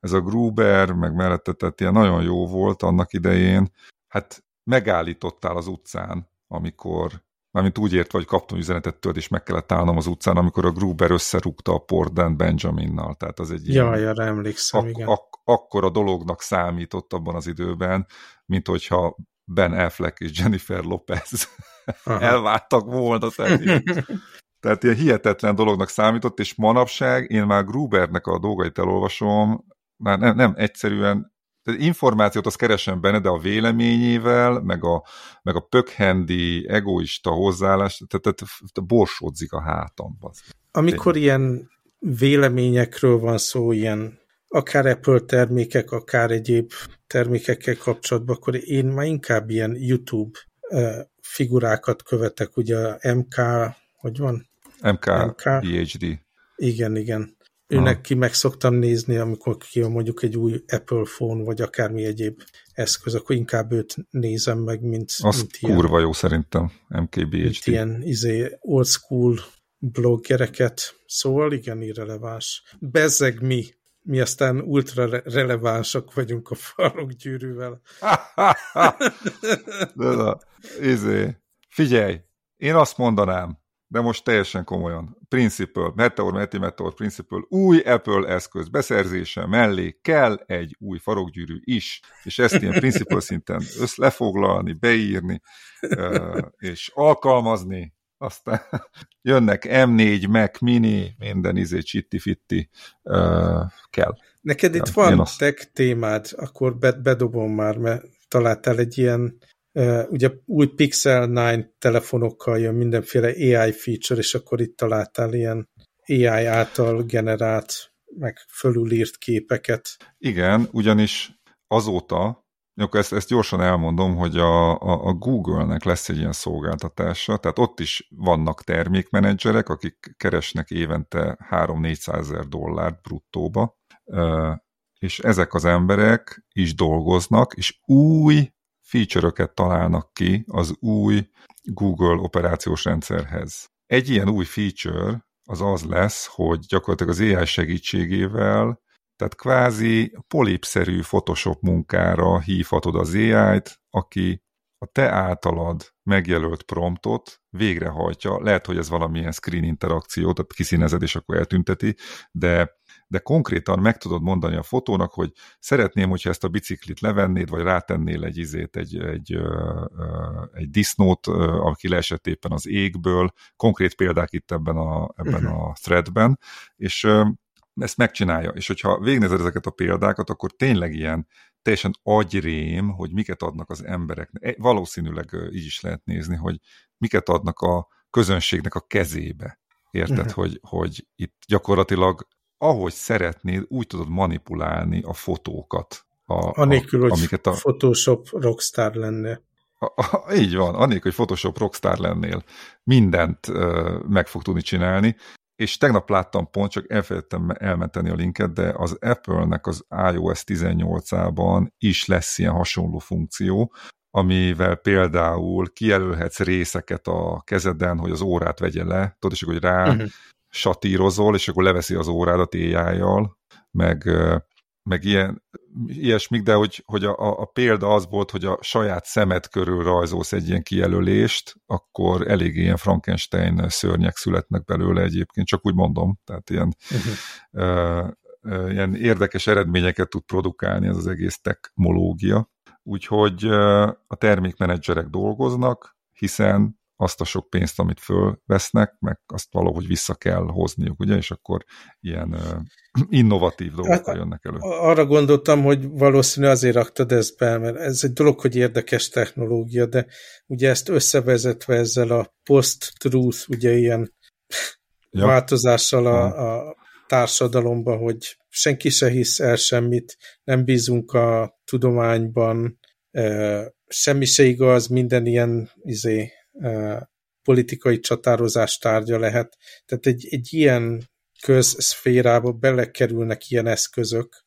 ez a Gruber, meg mellette, tehát ilyen nagyon jó volt annak idején. Hát megállítottál az utcán, amikor mármint úgy értve, hogy kaptam üzenetet tőled, és meg kellett állnom az utcán, amikor a Gruber összerúgta a Portland Benjaminnal. Tehát az egy
ja, ilyen... Ja, emlékszem, ak igen. Ak
akkor a dolognak számított abban az időben, mint hogyha Ben Affleck és Jennifer Lopez elváltak volna. Tehát ilyen, tehát ilyen hihetetlen dolognak számított, és manapság én már Grubernek a dolgait elolvasom, már nem, nem egyszerűen tehát információt azt keresem benne, de a véleményével, meg a, meg a pökhendi, egoista hozzáállás, tehát, tehát, borsódzik a hátam.
Amikor ilyen véleményekről van szó, ilyen akár Apple termékek, akár egyéb termékekkel kapcsolatban, akkor én már inkább ilyen YouTube figurákat követek, ugye a MK, hogy van?
MK, MK PhD.
Igen, igen. Őnek ki meg szoktam nézni, amikor ki mondjuk egy új Apple phone, vagy akármi egyéb eszköz, akkor inkább őt nézem meg, mint,
Az mint kurva ilyen, jó szerintem, MKBHD. Mint
ilyen izé, old school bloggereket. Szóval igen, irreleváns. Bezzeg mi, mi aztán ultra relevánsak vagyunk a farokgyűrűvel.
de na, izé, figyelj, én azt mondanám, de most teljesen komolyan. Principle, Meteor, Meti Meteor Principle, új Apple eszköz beszerzése mellé kell egy új farokgyűrű is, és ezt ilyen Principle szinten össz lefoglalni, beírni, és alkalmazni, aztán jönnek M4, Mac Mini, minden izé csitti-fitti kell.
Neked itt ja, van azt... tech témád, akkor bedobom már, mert találtál egy ilyen Uh, ugye új Pixel 9 telefonokkal jön mindenféle AI feature, és akkor itt találtál ilyen AI által generált, meg fölülírt képeket.
Igen, ugyanis azóta, akkor ezt, ezt gyorsan elmondom, hogy a, a, a Google-nek lesz egy ilyen szolgáltatása, tehát ott is vannak termékmenedzserek, akik keresnek évente 3-400 ezer dollárt bruttóba, és ezek az emberek is dolgoznak, és új feature-öket találnak ki az új Google operációs rendszerhez. Egy ilyen új feature az az lesz, hogy gyakorlatilag az AI segítségével, tehát kvázi polipszerű Photoshop munkára hívhatod az AI-t, aki a te általad megjelölt promptot végrehajtja. Lehet, hogy ez valamilyen screen interakció, tehát kiszínezed és akkor eltünteti, de de konkrétan meg tudod mondani a fotónak, hogy szeretném, hogyha ezt a biciklit levennéd, vagy rátennél egy izét, egy, egy, egy disznót, aki leesett éppen az égből, konkrét példák itt ebben a, ebben uh-huh. a threadben, és ezt megcsinálja, és hogyha végnézed ezeket a példákat, akkor tényleg ilyen teljesen agyrém, hogy miket adnak az embereknek. Valószínűleg így is lehet nézni, hogy miket adnak a közönségnek a kezébe. Érted, uh-huh. hogy, hogy itt gyakorlatilag ahogy szeretnéd, úgy tudod manipulálni a fotókat.
A, Anélkül, a, hogy amiket a... Photoshop rockstar lenne.
A, a, így van, anélkül, hogy Photoshop rockstar lennél. Mindent uh, meg fog tudni csinálni, és tegnap láttam pont, csak elfelejtettem elmenteni a linket, de az Apple-nek az iOS 18-ában is lesz ilyen hasonló funkció, amivel például kijelölhetsz részeket a kezeden, hogy az órát vegye le, tudod, és hogy rá uh-huh satírozol, és akkor leveszi az órádat éjjájjal, meg, meg ilyen, ilyesmik, de hogy, hogy a, a, példa az volt, hogy a saját szemed körül rajzolsz egy ilyen kijelölést, akkor elég ilyen Frankenstein szörnyek születnek belőle egyébként, csak úgy mondom, tehát ilyen, uh-huh. uh, ilyen érdekes eredményeket tud produkálni ez az egész technológia. Úgyhogy a termékmenedzserek dolgoznak, hiszen azt a sok pénzt, amit fölvesznek, meg azt valahogy vissza kell hozniuk, ugye, és akkor ilyen innovatív dolgok hát, jönnek elő.
Arra gondoltam, hogy valószínű azért raktad ezt be, mert ez egy dolog, hogy érdekes technológia, de ugye ezt összevezetve ezzel a post-truth, ugye ilyen ja. változással a, a társadalomban, hogy senki se hisz el semmit, nem bízunk a tudományban, semmi se igaz, minden ilyen izé, politikai csatározás tárgya lehet. Tehát egy, egy ilyen közszférába belekerülnek ilyen eszközök,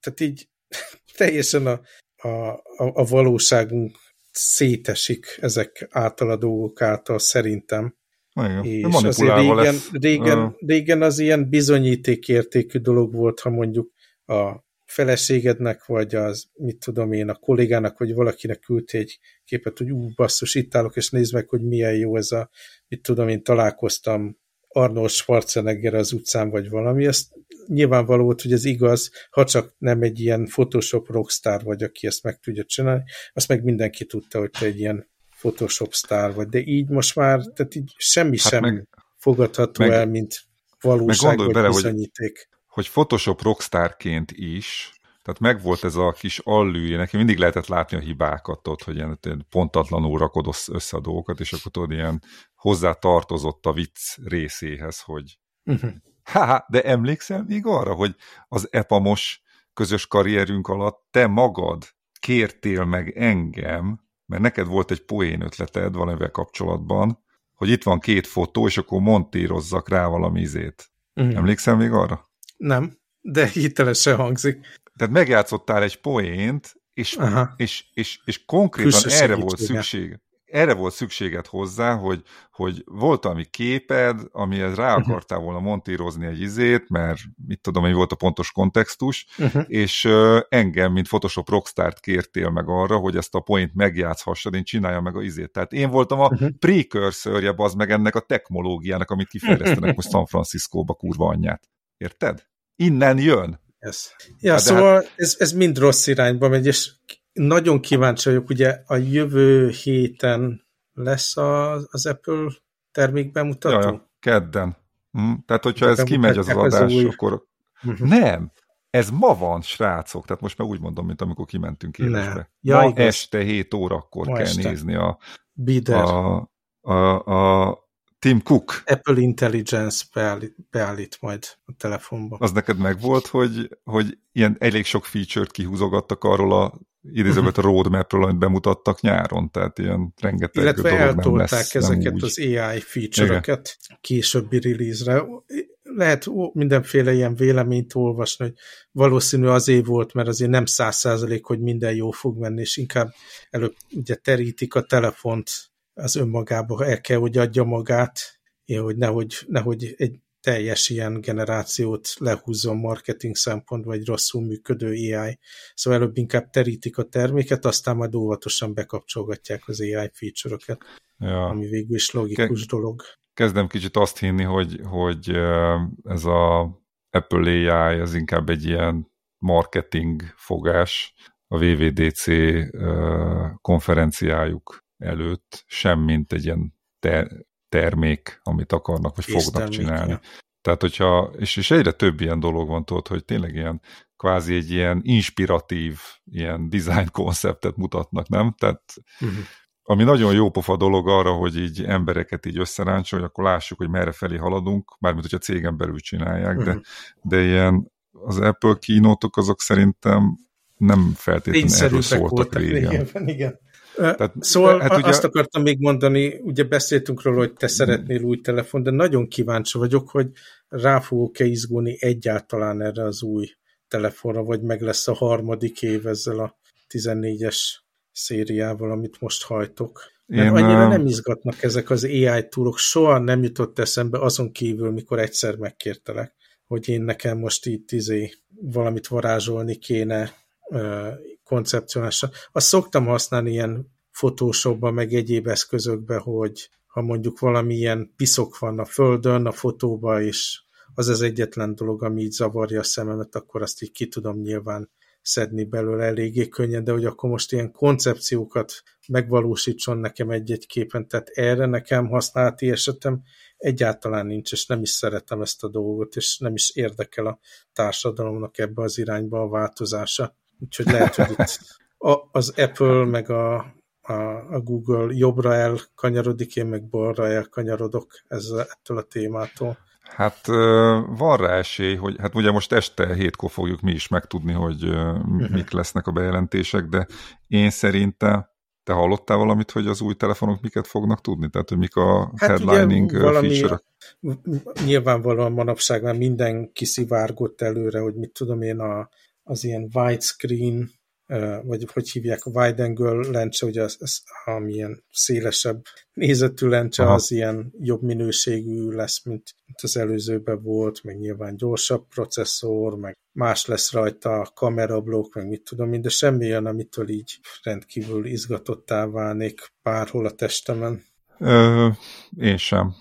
tehát így teljesen a, a, a valóságunk szétesik ezek által a dolgok által szerintem.
Igen.
És azért régen, lesz. régen, régen az ilyen bizonyítékértékű dolog volt, ha mondjuk a feleségednek, vagy az, mit tudom én, a kollégának, vagy valakinek küldte egy képet, hogy ú, basszus, itt állok, és nézd meg, hogy milyen jó ez a, mit tudom én, találkoztam Arnold Schwarzenegger az utcán, vagy valami, ezt nyilvánvaló volt, hogy ez igaz, ha csak nem egy ilyen Photoshop rockstar vagy, aki ezt meg tudja csinálni, azt meg mindenki tudta, hogy te egy ilyen Photoshop sztár vagy, de így most már, tehát így semmi hát sem meg, fogadható meg, el, mint valóság vagy bele, bizonyíték.
Hogy Photoshop rockstarként is, tehát megvolt ez a kis allűje, neki mindig lehetett látni a hibákat ott, hogy ilyen pontatlanul rakod össze a dolgokat, és akkor tudod, ilyen hozzá tartozott a vicc részéhez, hogy uh mhm. -huh. ha, de emlékszel még arra, hogy az epamos közös karrierünk alatt te magad kértél meg engem, mert neked volt egy poén ötleted valamivel kapcsolatban, hogy itt van két fotó, és akkor montírozzak rá valami izét. Uh mhm. -huh. Emlékszel még arra?
Nem, de hitelesen hangzik.
Tehát megjátszottál egy poént, és, és, és, és konkrétan Külső erre volt szükség. Erre volt szükséged hozzá, hogy, hogy volt valami képed, amihez rá uh-huh. akartál volna montírozni egy izét, mert mit tudom, hogy volt a pontos kontextus, uh-huh. és uh, engem, mint Photoshop rockstárt kértél meg arra, hogy ezt a point megjátszhassad, én csináljam meg a izét. Tehát én voltam a uh-huh. precursorja, az meg ennek a technológiának, amit kifejlesztenek most San Franciscóba, kurva anyját. Érted? Innen jön.
Yes. Ja, hát szóval hát... ez, ez mind rossz irányba megy, és nagyon kíváncsi vagyok, ugye a jövő héten lesz az, az Apple termék bemutató? Ja,
kedden. Hm? Tehát, hogyha ez kimegy az, az adás, új... akkor... Uh-huh. Nem, ez ma van, srácok, tehát most már úgy mondom, mint amikor kimentünk élesbe. Ja, ma igaz. este 7 órakor ma kell este. nézni a, a, a, a Tim Cook.
Apple Intelligence beállít, beállít majd a telefonba.
Az neked megvolt, hogy, hogy ilyen elég sok feature-t kihúzogattak arról a idézőbet a roadmapról, amit bemutattak nyáron, tehát ilyen rengeteg
Illetve dolog eltolták nem lesz, ezeket nem az AI feature-öket későbbi release-re. Lehet mindenféle ilyen véleményt olvasni, hogy valószínű azért volt, mert azért nem száz százalék, hogy minden jó fog menni, és inkább előbb ugye terítik a telefont az önmagába el kell, hogy adja magát, hogy nehogy, nehogy egy teljes ilyen generációt lehúzzon marketing szempontból, vagy rosszul működő AI. Szóval előbb inkább terítik a terméket, aztán majd óvatosan bekapcsolgatják az AI feature-öket, ja. ami végül is logikus Ke dolog.
Kezdem kicsit azt hinni, hogy, hogy ez a Apple AI az inkább egy ilyen marketing fogás, a VVDC konferenciájuk előtt, sem mint egy ilyen ter termék, amit akarnak, vagy fognak termék, csinálni. Ja. Tehát, hogyha, és, és egyre több ilyen dolog van, tudod, hogy tényleg ilyen kvázi egy ilyen inspiratív, ilyen design konceptet mutatnak, nem? Tehát, uh mhm. -huh. ami nagyon jó pofa dolog arra, hogy így embereket így összeráncsolj, hogy akkor lássuk, hogy merre felé haladunk, mármint, hogyha cégen belül csinálják, uh -huh. de, mhm. de ilyen az Apple kínótok azok szerintem nem feltétlenül erről szóltak régen. régen.
Igen. Tehát, szóval hát ugye... azt akartam még mondani, ugye beszéltünk róla, hogy te szeretnél új telefon, de nagyon kíváncsi vagyok, hogy rá fogok-e izgulni egyáltalán erre az új telefonra, vagy meg lesz a harmadik év ezzel a 14-es szériával, amit most hajtok. Mert Én, annyira nem izgatnak ezek az AI túlok, soha nem jutott eszembe azon kívül, mikor egyszer megkértelek, hogy én nekem most itt izé valamit varázsolni kéne koncepcionálisan. Azt szoktam használni ilyen Photoshopban, meg egyéb eszközökbe, hogy ha mondjuk valamilyen piszok van a földön, a fotóba, és az az egyetlen dolog, ami így zavarja a szememet, akkor azt így ki tudom nyilván szedni belőle eléggé könnyen, de hogy akkor most ilyen koncepciókat megvalósítson nekem egy-egy képen, tehát erre nekem használati esetem egyáltalán nincs, és nem is szeretem ezt a dolgot, és nem is érdekel a társadalomnak ebbe az irányba a változása. Úgyhogy lehet, hogy itt a, az Apple meg a, a, a Google jobbra elkanyarodik, én meg balra elkanyarodok ezzel, ettől a témától.
Hát van rá esély, hogy hát ugye most este hétkor fogjuk mi is megtudni, hogy uh-huh. mik lesznek a bejelentések, de én szerintem te hallottál valamit, hogy az új telefonok miket fognak tudni? Tehát, hogy mik a hát headlining valami, feature -ök?
Nyilvánvalóan manapság már minden kiszivárgott előre, hogy mit tudom én, a, az ilyen widescreen vagy hogy hívják, a wide angle lencse, ugye az, az amilyen szélesebb nézetű lencse, Aha. az ilyen jobb minőségű lesz, mint, az előzőben volt, meg nyilván gyorsabb processzor, meg más lesz rajta, kamerablók, meg mit tudom de semmi olyan, amitől így rendkívül izgatottá válnék bárhol a testemen.
Ö, én sem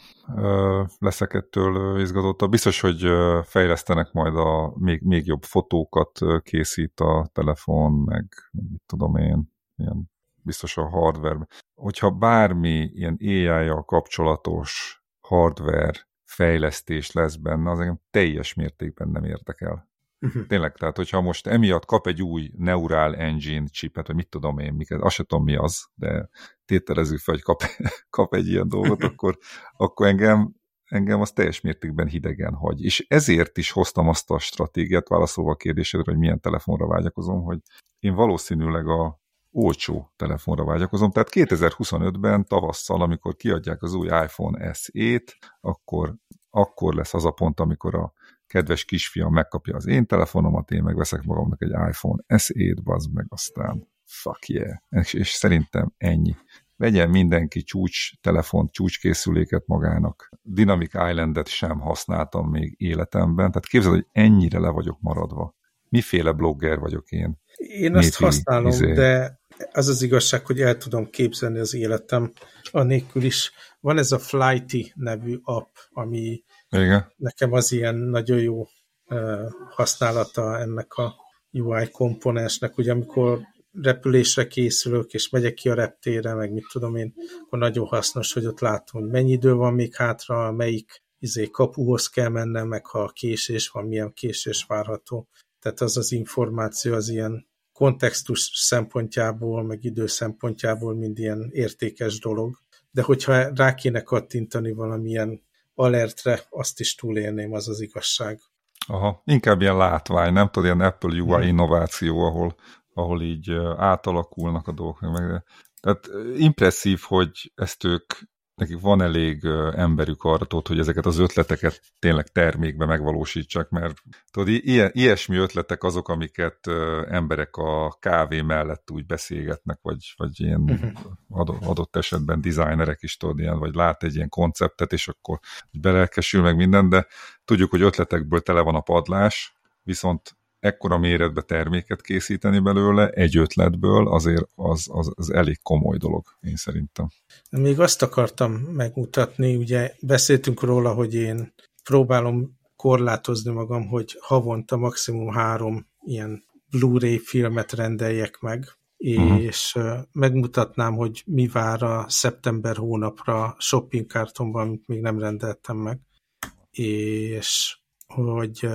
leszek ettől izgatottabb. Biztos, hogy fejlesztenek majd a még, még jobb fotókat készít a telefon, meg mit tudom én, ilyen biztos a hardware. Hogyha bármi ilyen ai kapcsolatos hardware fejlesztés lesz benne, az engem teljes mértékben nem érdekel. Uh-huh. Tényleg, tehát hogyha most emiatt kap egy új Neural Engine chipet, vagy mit tudom én, miket, azt sem tudom mi az, de tételezzük fel, hogy kap, kap egy ilyen dolgot, akkor, akkor engem, engem az teljes mértékben hidegen hagy. És ezért is hoztam azt a stratégiát, válaszolva a kérdésedre, hogy milyen telefonra vágyakozom, hogy én valószínűleg a olcsó telefonra vágyakozom. Tehát 2025-ben tavasszal, amikor kiadják az új iPhone SE-t, akkor, akkor lesz az a pont, amikor a kedves kisfiam megkapja az én telefonomat, én megveszek magamnak egy iPhone SE-t, bazd meg, aztán fuck yeah. És, és szerintem ennyi. Vegyen mindenki csúcs telefont, csúcskészüléket magának. Dynamic Islandet sem használtam még életemben, tehát képzeld, hogy ennyire le vagyok maradva. Miféle blogger vagyok én?
Én azt használom, izé. de az az igazság, hogy el tudom képzelni az életem anélkül is. Van ez a Flighty nevű app, ami igen. Nekem az ilyen nagyon jó használata ennek a UI komponensnek, ugye amikor repülésre készülök, és megyek ki a reptére, meg mit tudom én, akkor nagyon hasznos, hogy ott látom, hogy mennyi idő van még hátra, melyik izé, kapuhoz kell mennem, meg ha késés van, milyen késés várható. Tehát az az információ az ilyen kontextus szempontjából, meg idő szempontjából mind ilyen értékes dolog. De hogyha rá kéne kattintani valamilyen alertre, azt is túlélném, az az igazság.
Aha, inkább ilyen látvány, nem tudod, ilyen Apple UI hmm. innováció, ahol, ahol így átalakulnak a dolgok. Meg, tehát impresszív, hogy ezt ők nekik van elég emberük arra, tudod, hogy ezeket az ötleteket tényleg termékbe megvalósítsák, mert tudod, ilyen, ilyesmi ötletek azok, amiket emberek a kávé mellett úgy beszélgetnek, vagy, vagy ilyen adott, adott esetben designerek is tudod, ilyen, vagy lát egy ilyen konceptet, és akkor belelkesül meg minden, de tudjuk, hogy ötletekből tele van a padlás, viszont ekkora méretbe terméket készíteni belőle, egy ötletből, azért az, az, az elég komoly dolog, én szerintem.
Még azt akartam megmutatni, ugye beszéltünk róla, hogy én próbálom korlátozni magam, hogy havonta maximum három ilyen Blu-ray filmet rendeljek meg, uh-huh. és megmutatnám, hogy mi vár a szeptember hónapra shopping kartonban, amit még nem rendeltem meg, és hogy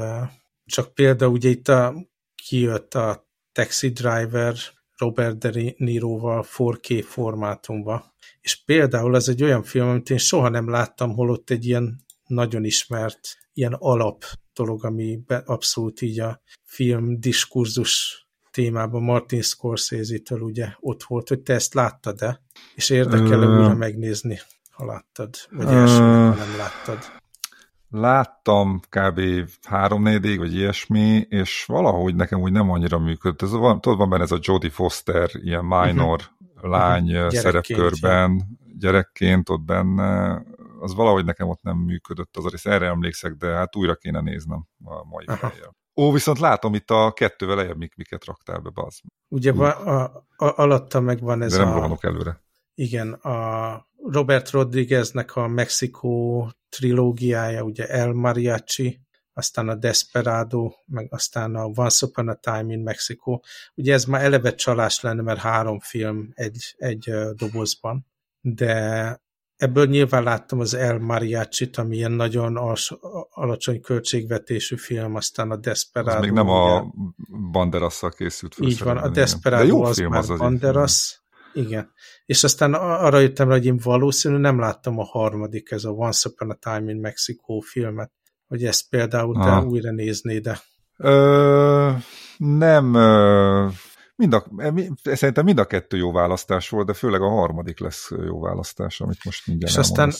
csak például ugye itt a, kijött a Taxi Driver Robert De Niroval 4K formátumba, és például ez egy olyan film, amit én soha nem láttam, holott egy ilyen nagyon ismert, ilyen alap dolog, ami abszolút így a film diskurzus témában Martin Scorsese-től ugye ott volt, hogy te ezt láttad-e? És érdekel-e uh, újra megnézni, ha láttad, vagy uh, első, ha nem láttad?
Láttam kb. három négyig, vagy ilyesmi, és valahogy nekem úgy nem annyira működött. Ez van, tudod, van benne ez a Jodie Foster, ilyen minor uh-huh. lány uh-huh. szerepkörben, ja. gyerekként ott benne, az valahogy nekem ott nem működött az a rész. Erre emlékszek, de hát újra kéne néznem a mai fejjel. Ó, viszont látom itt a kettővel lejjebb, mik, miket raktál be, az.
Ugye va, a, a, alatta meg van ez
de nem a... előre.
Igen, a Robert Rodrigueznek a Mexikó trilógiája, ugye El Mariachi, aztán a Desperado, meg aztán a Once Upon a Time in Mexico. Ugye ez már eleve csalás lenne, mert három film egy, egy dobozban, de ebből nyilván láttam az El mariachi ami ilyen nagyon als, alacsony költségvetésű film, aztán a Desperado. Ez
még nem ugye, a Banderasszal készült.
Így van, a Desperado De jó az film már az Banderas. Igen. És aztán arra jöttem rá, hogy én valószínű nem láttam a harmadik, ez a Once Upon a Time in Mexico filmet, hogy ezt például te újra néznéd de.
Ö, nem, ö, mind a, e, szerintem mind a kettő jó választás volt, de főleg a harmadik lesz jó választás, amit most mindjárt
És aztán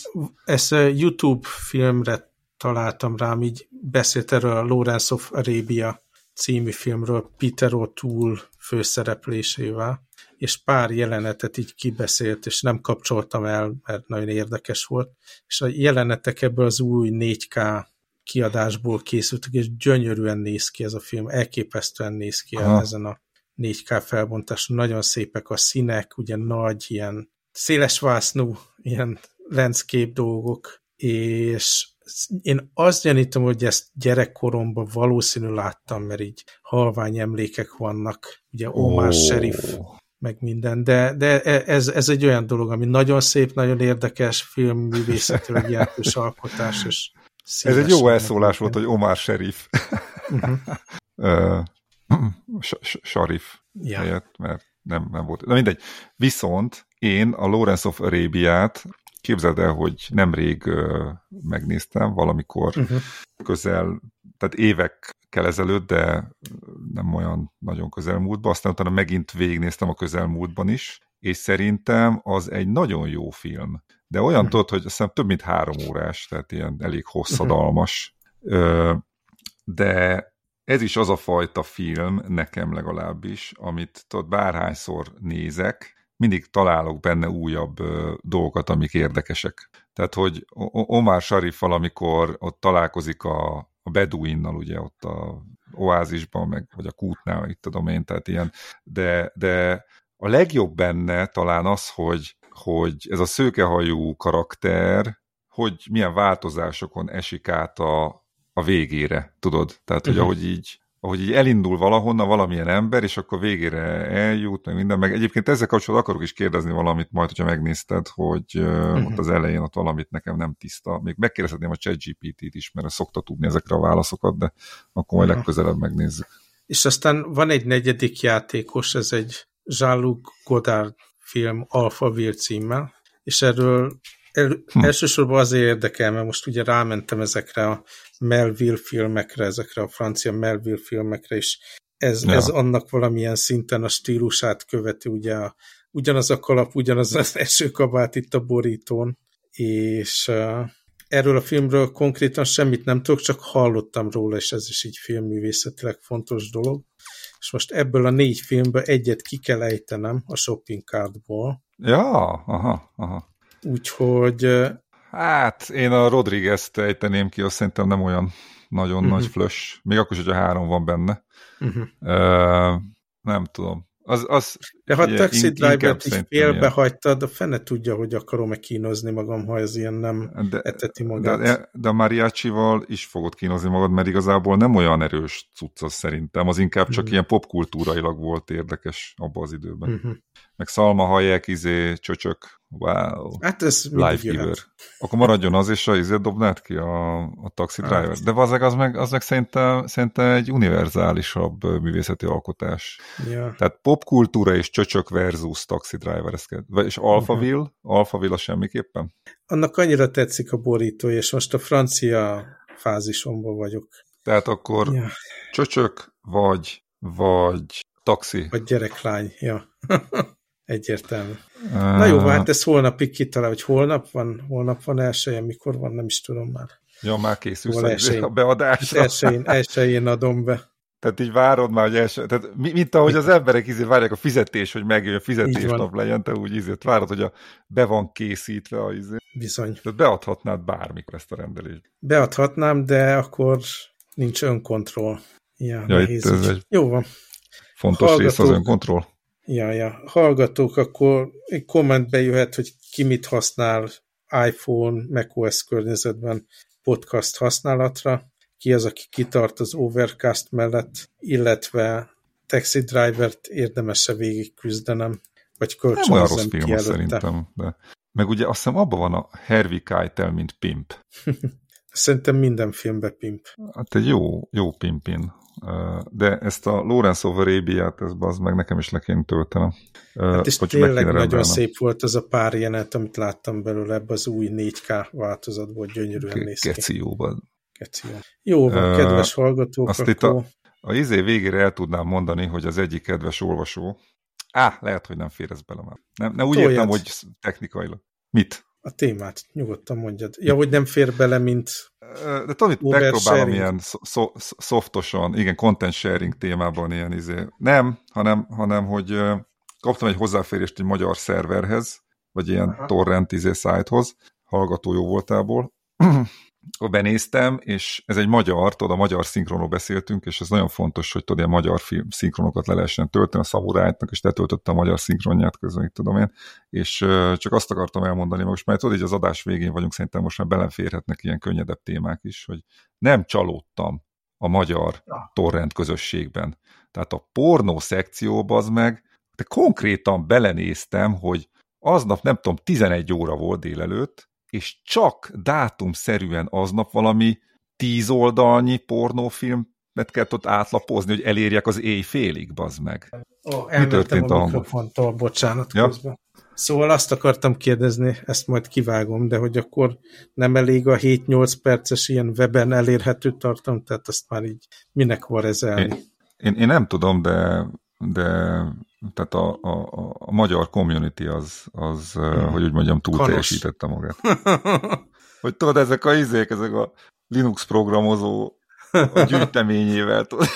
ezt YouTube filmre találtam rám, így beszélt erről a Lawrence of Arabia című filmről Peter O'Toole főszereplésével, és pár jelenetet így kibeszélt, és nem kapcsoltam el, mert nagyon érdekes volt, és a jelenetek ebből az új 4K kiadásból készültek, és gyönyörűen néz ki ez a film, elképesztően néz ki Aha. ezen a 4K felbontáson, nagyon szépek a színek, ugye nagy, ilyen széles vásznú, ilyen landscape dolgok, és én azt gyanítom, hogy ezt gyerekkoromban valószínű láttam, mert így halvány emlékek vannak, ugye Omar oh. Sheriff, meg minden, de, de e, ez, ez egy olyan dolog, ami nagyon szép, nagyon érdekes film, művészetileg jelentős alkotás, és
Ez egy jó elszólás volt, hogy Omar Sheriff. Uh -huh. Sharif ja. helyett, mert nem, nem volt. Na mindegy. Viszont én a Lawrence of Arabia-t képzeld el, hogy nemrég uh, megnéztem, valamikor uh mhm. -huh. közel, tehát évekkel ezelőtt, de nem olyan nagyon közelmúltban, aztán utána megint végignéztem a közelmúltban is, és szerintem az egy nagyon jó film. De olyan. -huh. tudod, hogy azt hiszem több mint három órás, tehát ilyen elég hosszadalmas. -huh. De ez is az a fajta film, nekem legalábbis, amit tudod, bárhányszor nézek, mindig találok benne újabb ö, dolgokat, amik érdekesek. Tehát, hogy Omar Shariffal, amikor ott találkozik a, a Beduinnal, ugye ott a oázisban, meg, vagy a kútnál, itt tudom én, tehát ilyen, de, de a legjobb benne talán az, hogy, hogy ez a szőkehajú karakter, hogy milyen változásokon esik át a, a végére, tudod? Tehát, hogy uh mhm. -huh. ahogy így ahogy így elindul valahonnan valamilyen ember, és akkor végére eljut, meg minden, meg egyébként ezzel kapcsolatban akarok is kérdezni valamit majd, hogyha megnézted, hogy uh -huh. ott az elején ott valamit nekem nem tiszta. Még megkérdezhetném a ChatGPT-t is, mert szokta tudni ezekre a válaszokat, de akkor majd uh -huh. legközelebb megnézzük.
És aztán van egy negyedik játékos, ez egy Jean-Luc Godard film Alphaville címmel, és erről el, hm. elsősorban azért érdekel, mert most ugye rámentem ezekre a Melville filmekre, ezekre a francia Melville filmekre, és ez, ja. ez annak valamilyen szinten a stílusát követi, ugye a, ugyanaz a kalap, ugyanaz az esőkabát itt a borítón, és uh, erről a filmről konkrétan semmit nem tudok, csak hallottam róla, és ez is így filmművészetileg fontos dolog. És most ebből a négy filmből egyet ki kell ejtenem a shopping cardból.
Ja, aha, aha.
Úgyhogy
Hát én a Rodriguez-t ejteném ki, azt szerintem nem olyan nagyon uh -huh. nagy flush, még akkor is, hogy a három van benne. Uh -huh. uh, nem tudom. Az, az,
de ha a Taxi Driver-t így félbe hagytad, a fene tudja, hogy akarom-e kínozni magam, ha ez ilyen nem de, eteti magát.
De, de a mariachi is fogod kínozni magad, mert igazából nem olyan erős cucc az szerintem, az inkább csak uh mhm. -huh. ilyen popkultúrailag volt érdekes abban az időben. Uh mhm. -huh. Meg Salma Hayek, izé, csöcsök, Wow.
Hát ez
Life Giver. Akkor maradjon az, és a izért dobnád ki a, a Taxi hát. Driver. Hát. De az, az meg, az meg szerintem, szerintem egy univerzálisabb művészeti alkotás.
Ja.
Tehát popkultúra és csöcsök versus Taxi Driver. Ez kell. És Alphaville? Uh -huh. Alphaville semmiképpen?
Annak annyira tetszik a borító, és most a francia fázisomban vagyok.
Tehát akkor ja. csöcsök, vagy, vagy taxi.
Vagy gyereklány, ja. Egyértelmű. Uh, Na jó, hát ez holnapig kitalál, hogy holnap van, holnap van elsője, mikor van, nem is tudom már.
Ja, már készülsz a beadásra.
Elsőjén, elsőjén adom be.
Tehát így várod már, hogy első, tehát mint ahogy az emberek izé várják a fizetés, hogy megjön a fizetésnap legyen, te úgy izé, várod, hogy a, be van készítve a izé.
Bizony.
Tehát beadhatnád bármikor ezt a rendelést.
Beadhatnám, de akkor nincs önkontroll. Ja, ja itt ez egy
Jó van. Fontos Hallgatók, rész az önkontroll.
Ja, ja. Hallgatók, akkor egy kommentbe jöhet, hogy ki mit használ iPhone, macOS környezetben podcast használatra. ki az, aki kitart az Overcast mellett, illetve Taxi Driver-t érdemes-e végig küzdenem, vagy
olyan rossz film szerintem, de meg ugye azt hiszem abban van a Harvey Keitel, mint pimp.
Szerintem minden filmben pimp.
Hát egy jó, jó pimpin. De ezt a Lawrence of Arabia-t, ez az meg nekem is le kéne töltenem.
Hát és tényleg nagyon rendelnem. szép volt az a pár jelenet, amit láttam belőle ebbe az új 4K változatból, gyönyörűen néz ki.
Keci jóban.
Keci jó. Jó van, kedves hallgatók,
Azt akkor... itt a, a izé végére el tudnám mondani, hogy az egyik kedves olvasó, Á, lehet, hogy nem fér ez bele már. Nem, nem úgy Toljad. értem, hogy technikailag. Mit?
A témát, nyugodtan mondjad. Ja, hogy nem fér bele, mint
De tudod, megpróbálom ilyen softosan, igen, content sharing témában ilyen izé. Nem, hanem, hanem hogy kaptam egy hozzáférést egy magyar szerverhez, vagy ilyen Aha. torrent izé szájthoz, hallgató jó voltából, benéztem, és ez egy magyar, tudod, a magyar szinkronról beszéltünk, és ez nagyon fontos, hogy tudod, ilyen magyar film, szinkronokat le lehessen tölteni, a Szamurájtnak, és letöltötte a magyar szinkronját közben, itt tudom én, és csak azt akartam elmondani, most már tudod, hogy az adás végén vagyunk, szerintem most már beleférhetnek ilyen könnyedebb témák is, hogy nem csalódtam a magyar torrent közösségben. Tehát a pornó szekcióba az meg, de konkrétan belenéztem, hogy aznap nem tudom, 11 óra volt délelőtt, és csak dátumszerűen aznap valami tíz oldalnyi pornófilmet kellett ott átlapozni, hogy elérjek az éjfélig, bazd meg.
Ó, Mi történt a, a mikrofontól, bocsánat ja? közben. Szóval azt akartam kérdezni, ezt majd kivágom, de hogy akkor nem elég a 7-8 perces ilyen weben elérhető tartom, tehát azt már így minek van ez
Én, én, én nem tudom, de, de tehát a, a, a magyar community az, az hmm. hogy úgy mondjam, túl teljesítette magát. hogy tudod, ezek a izék, ezek a Linux programozó a gyűjteményével. Tudod.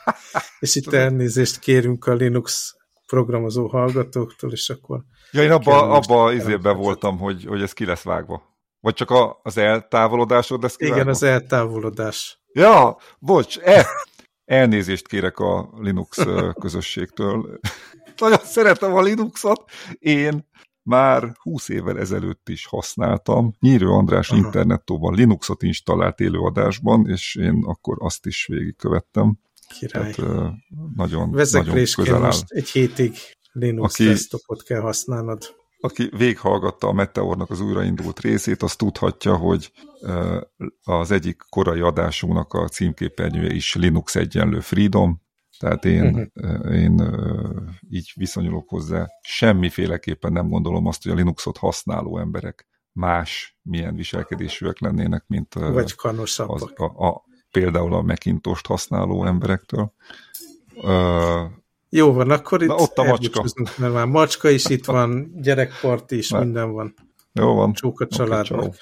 és itt elnézést kérünk a Linux programozó hallgatóktól, és akkor...
Ja, én abba, abba izében voltam, hogy, hogy ez ki lesz vágva. Vagy csak a, az eltávolodásod lesz kivágva?
Igen, az eltávolodás.
Ja, bocs, e, Elnézést kérek a Linux közösségtől. Nagyon szeretem a Linuxot. Én már 20 évvel ezelőtt is használtam. Nyírő András Aha. internettóban Linuxot installált élőadásban, és én akkor azt is végigkövettem.
Király.
Tehát, nagyon, nagyon közel áll. most
egy hétig Linux Aki, desktopot kell használnod
aki véghallgatta a Meteornak az újraindult részét, az tudhatja, hogy az egyik korai adásunknak a címképernyője is Linux egyenlő Freedom, tehát én, uh-huh. én így viszonyulok hozzá. Semmiféleképpen nem gondolom azt, hogy a Linuxot használó emberek más milyen viselkedésűek lennének, mint
Vagy
az, a, a, például a Macintosh-t használó emberektől.
Jó van, akkor itt Na, ott a macska. Mert már macska is itt van, gyerekpart is, minden van.
Jó van.
Csók a családnak. Okay,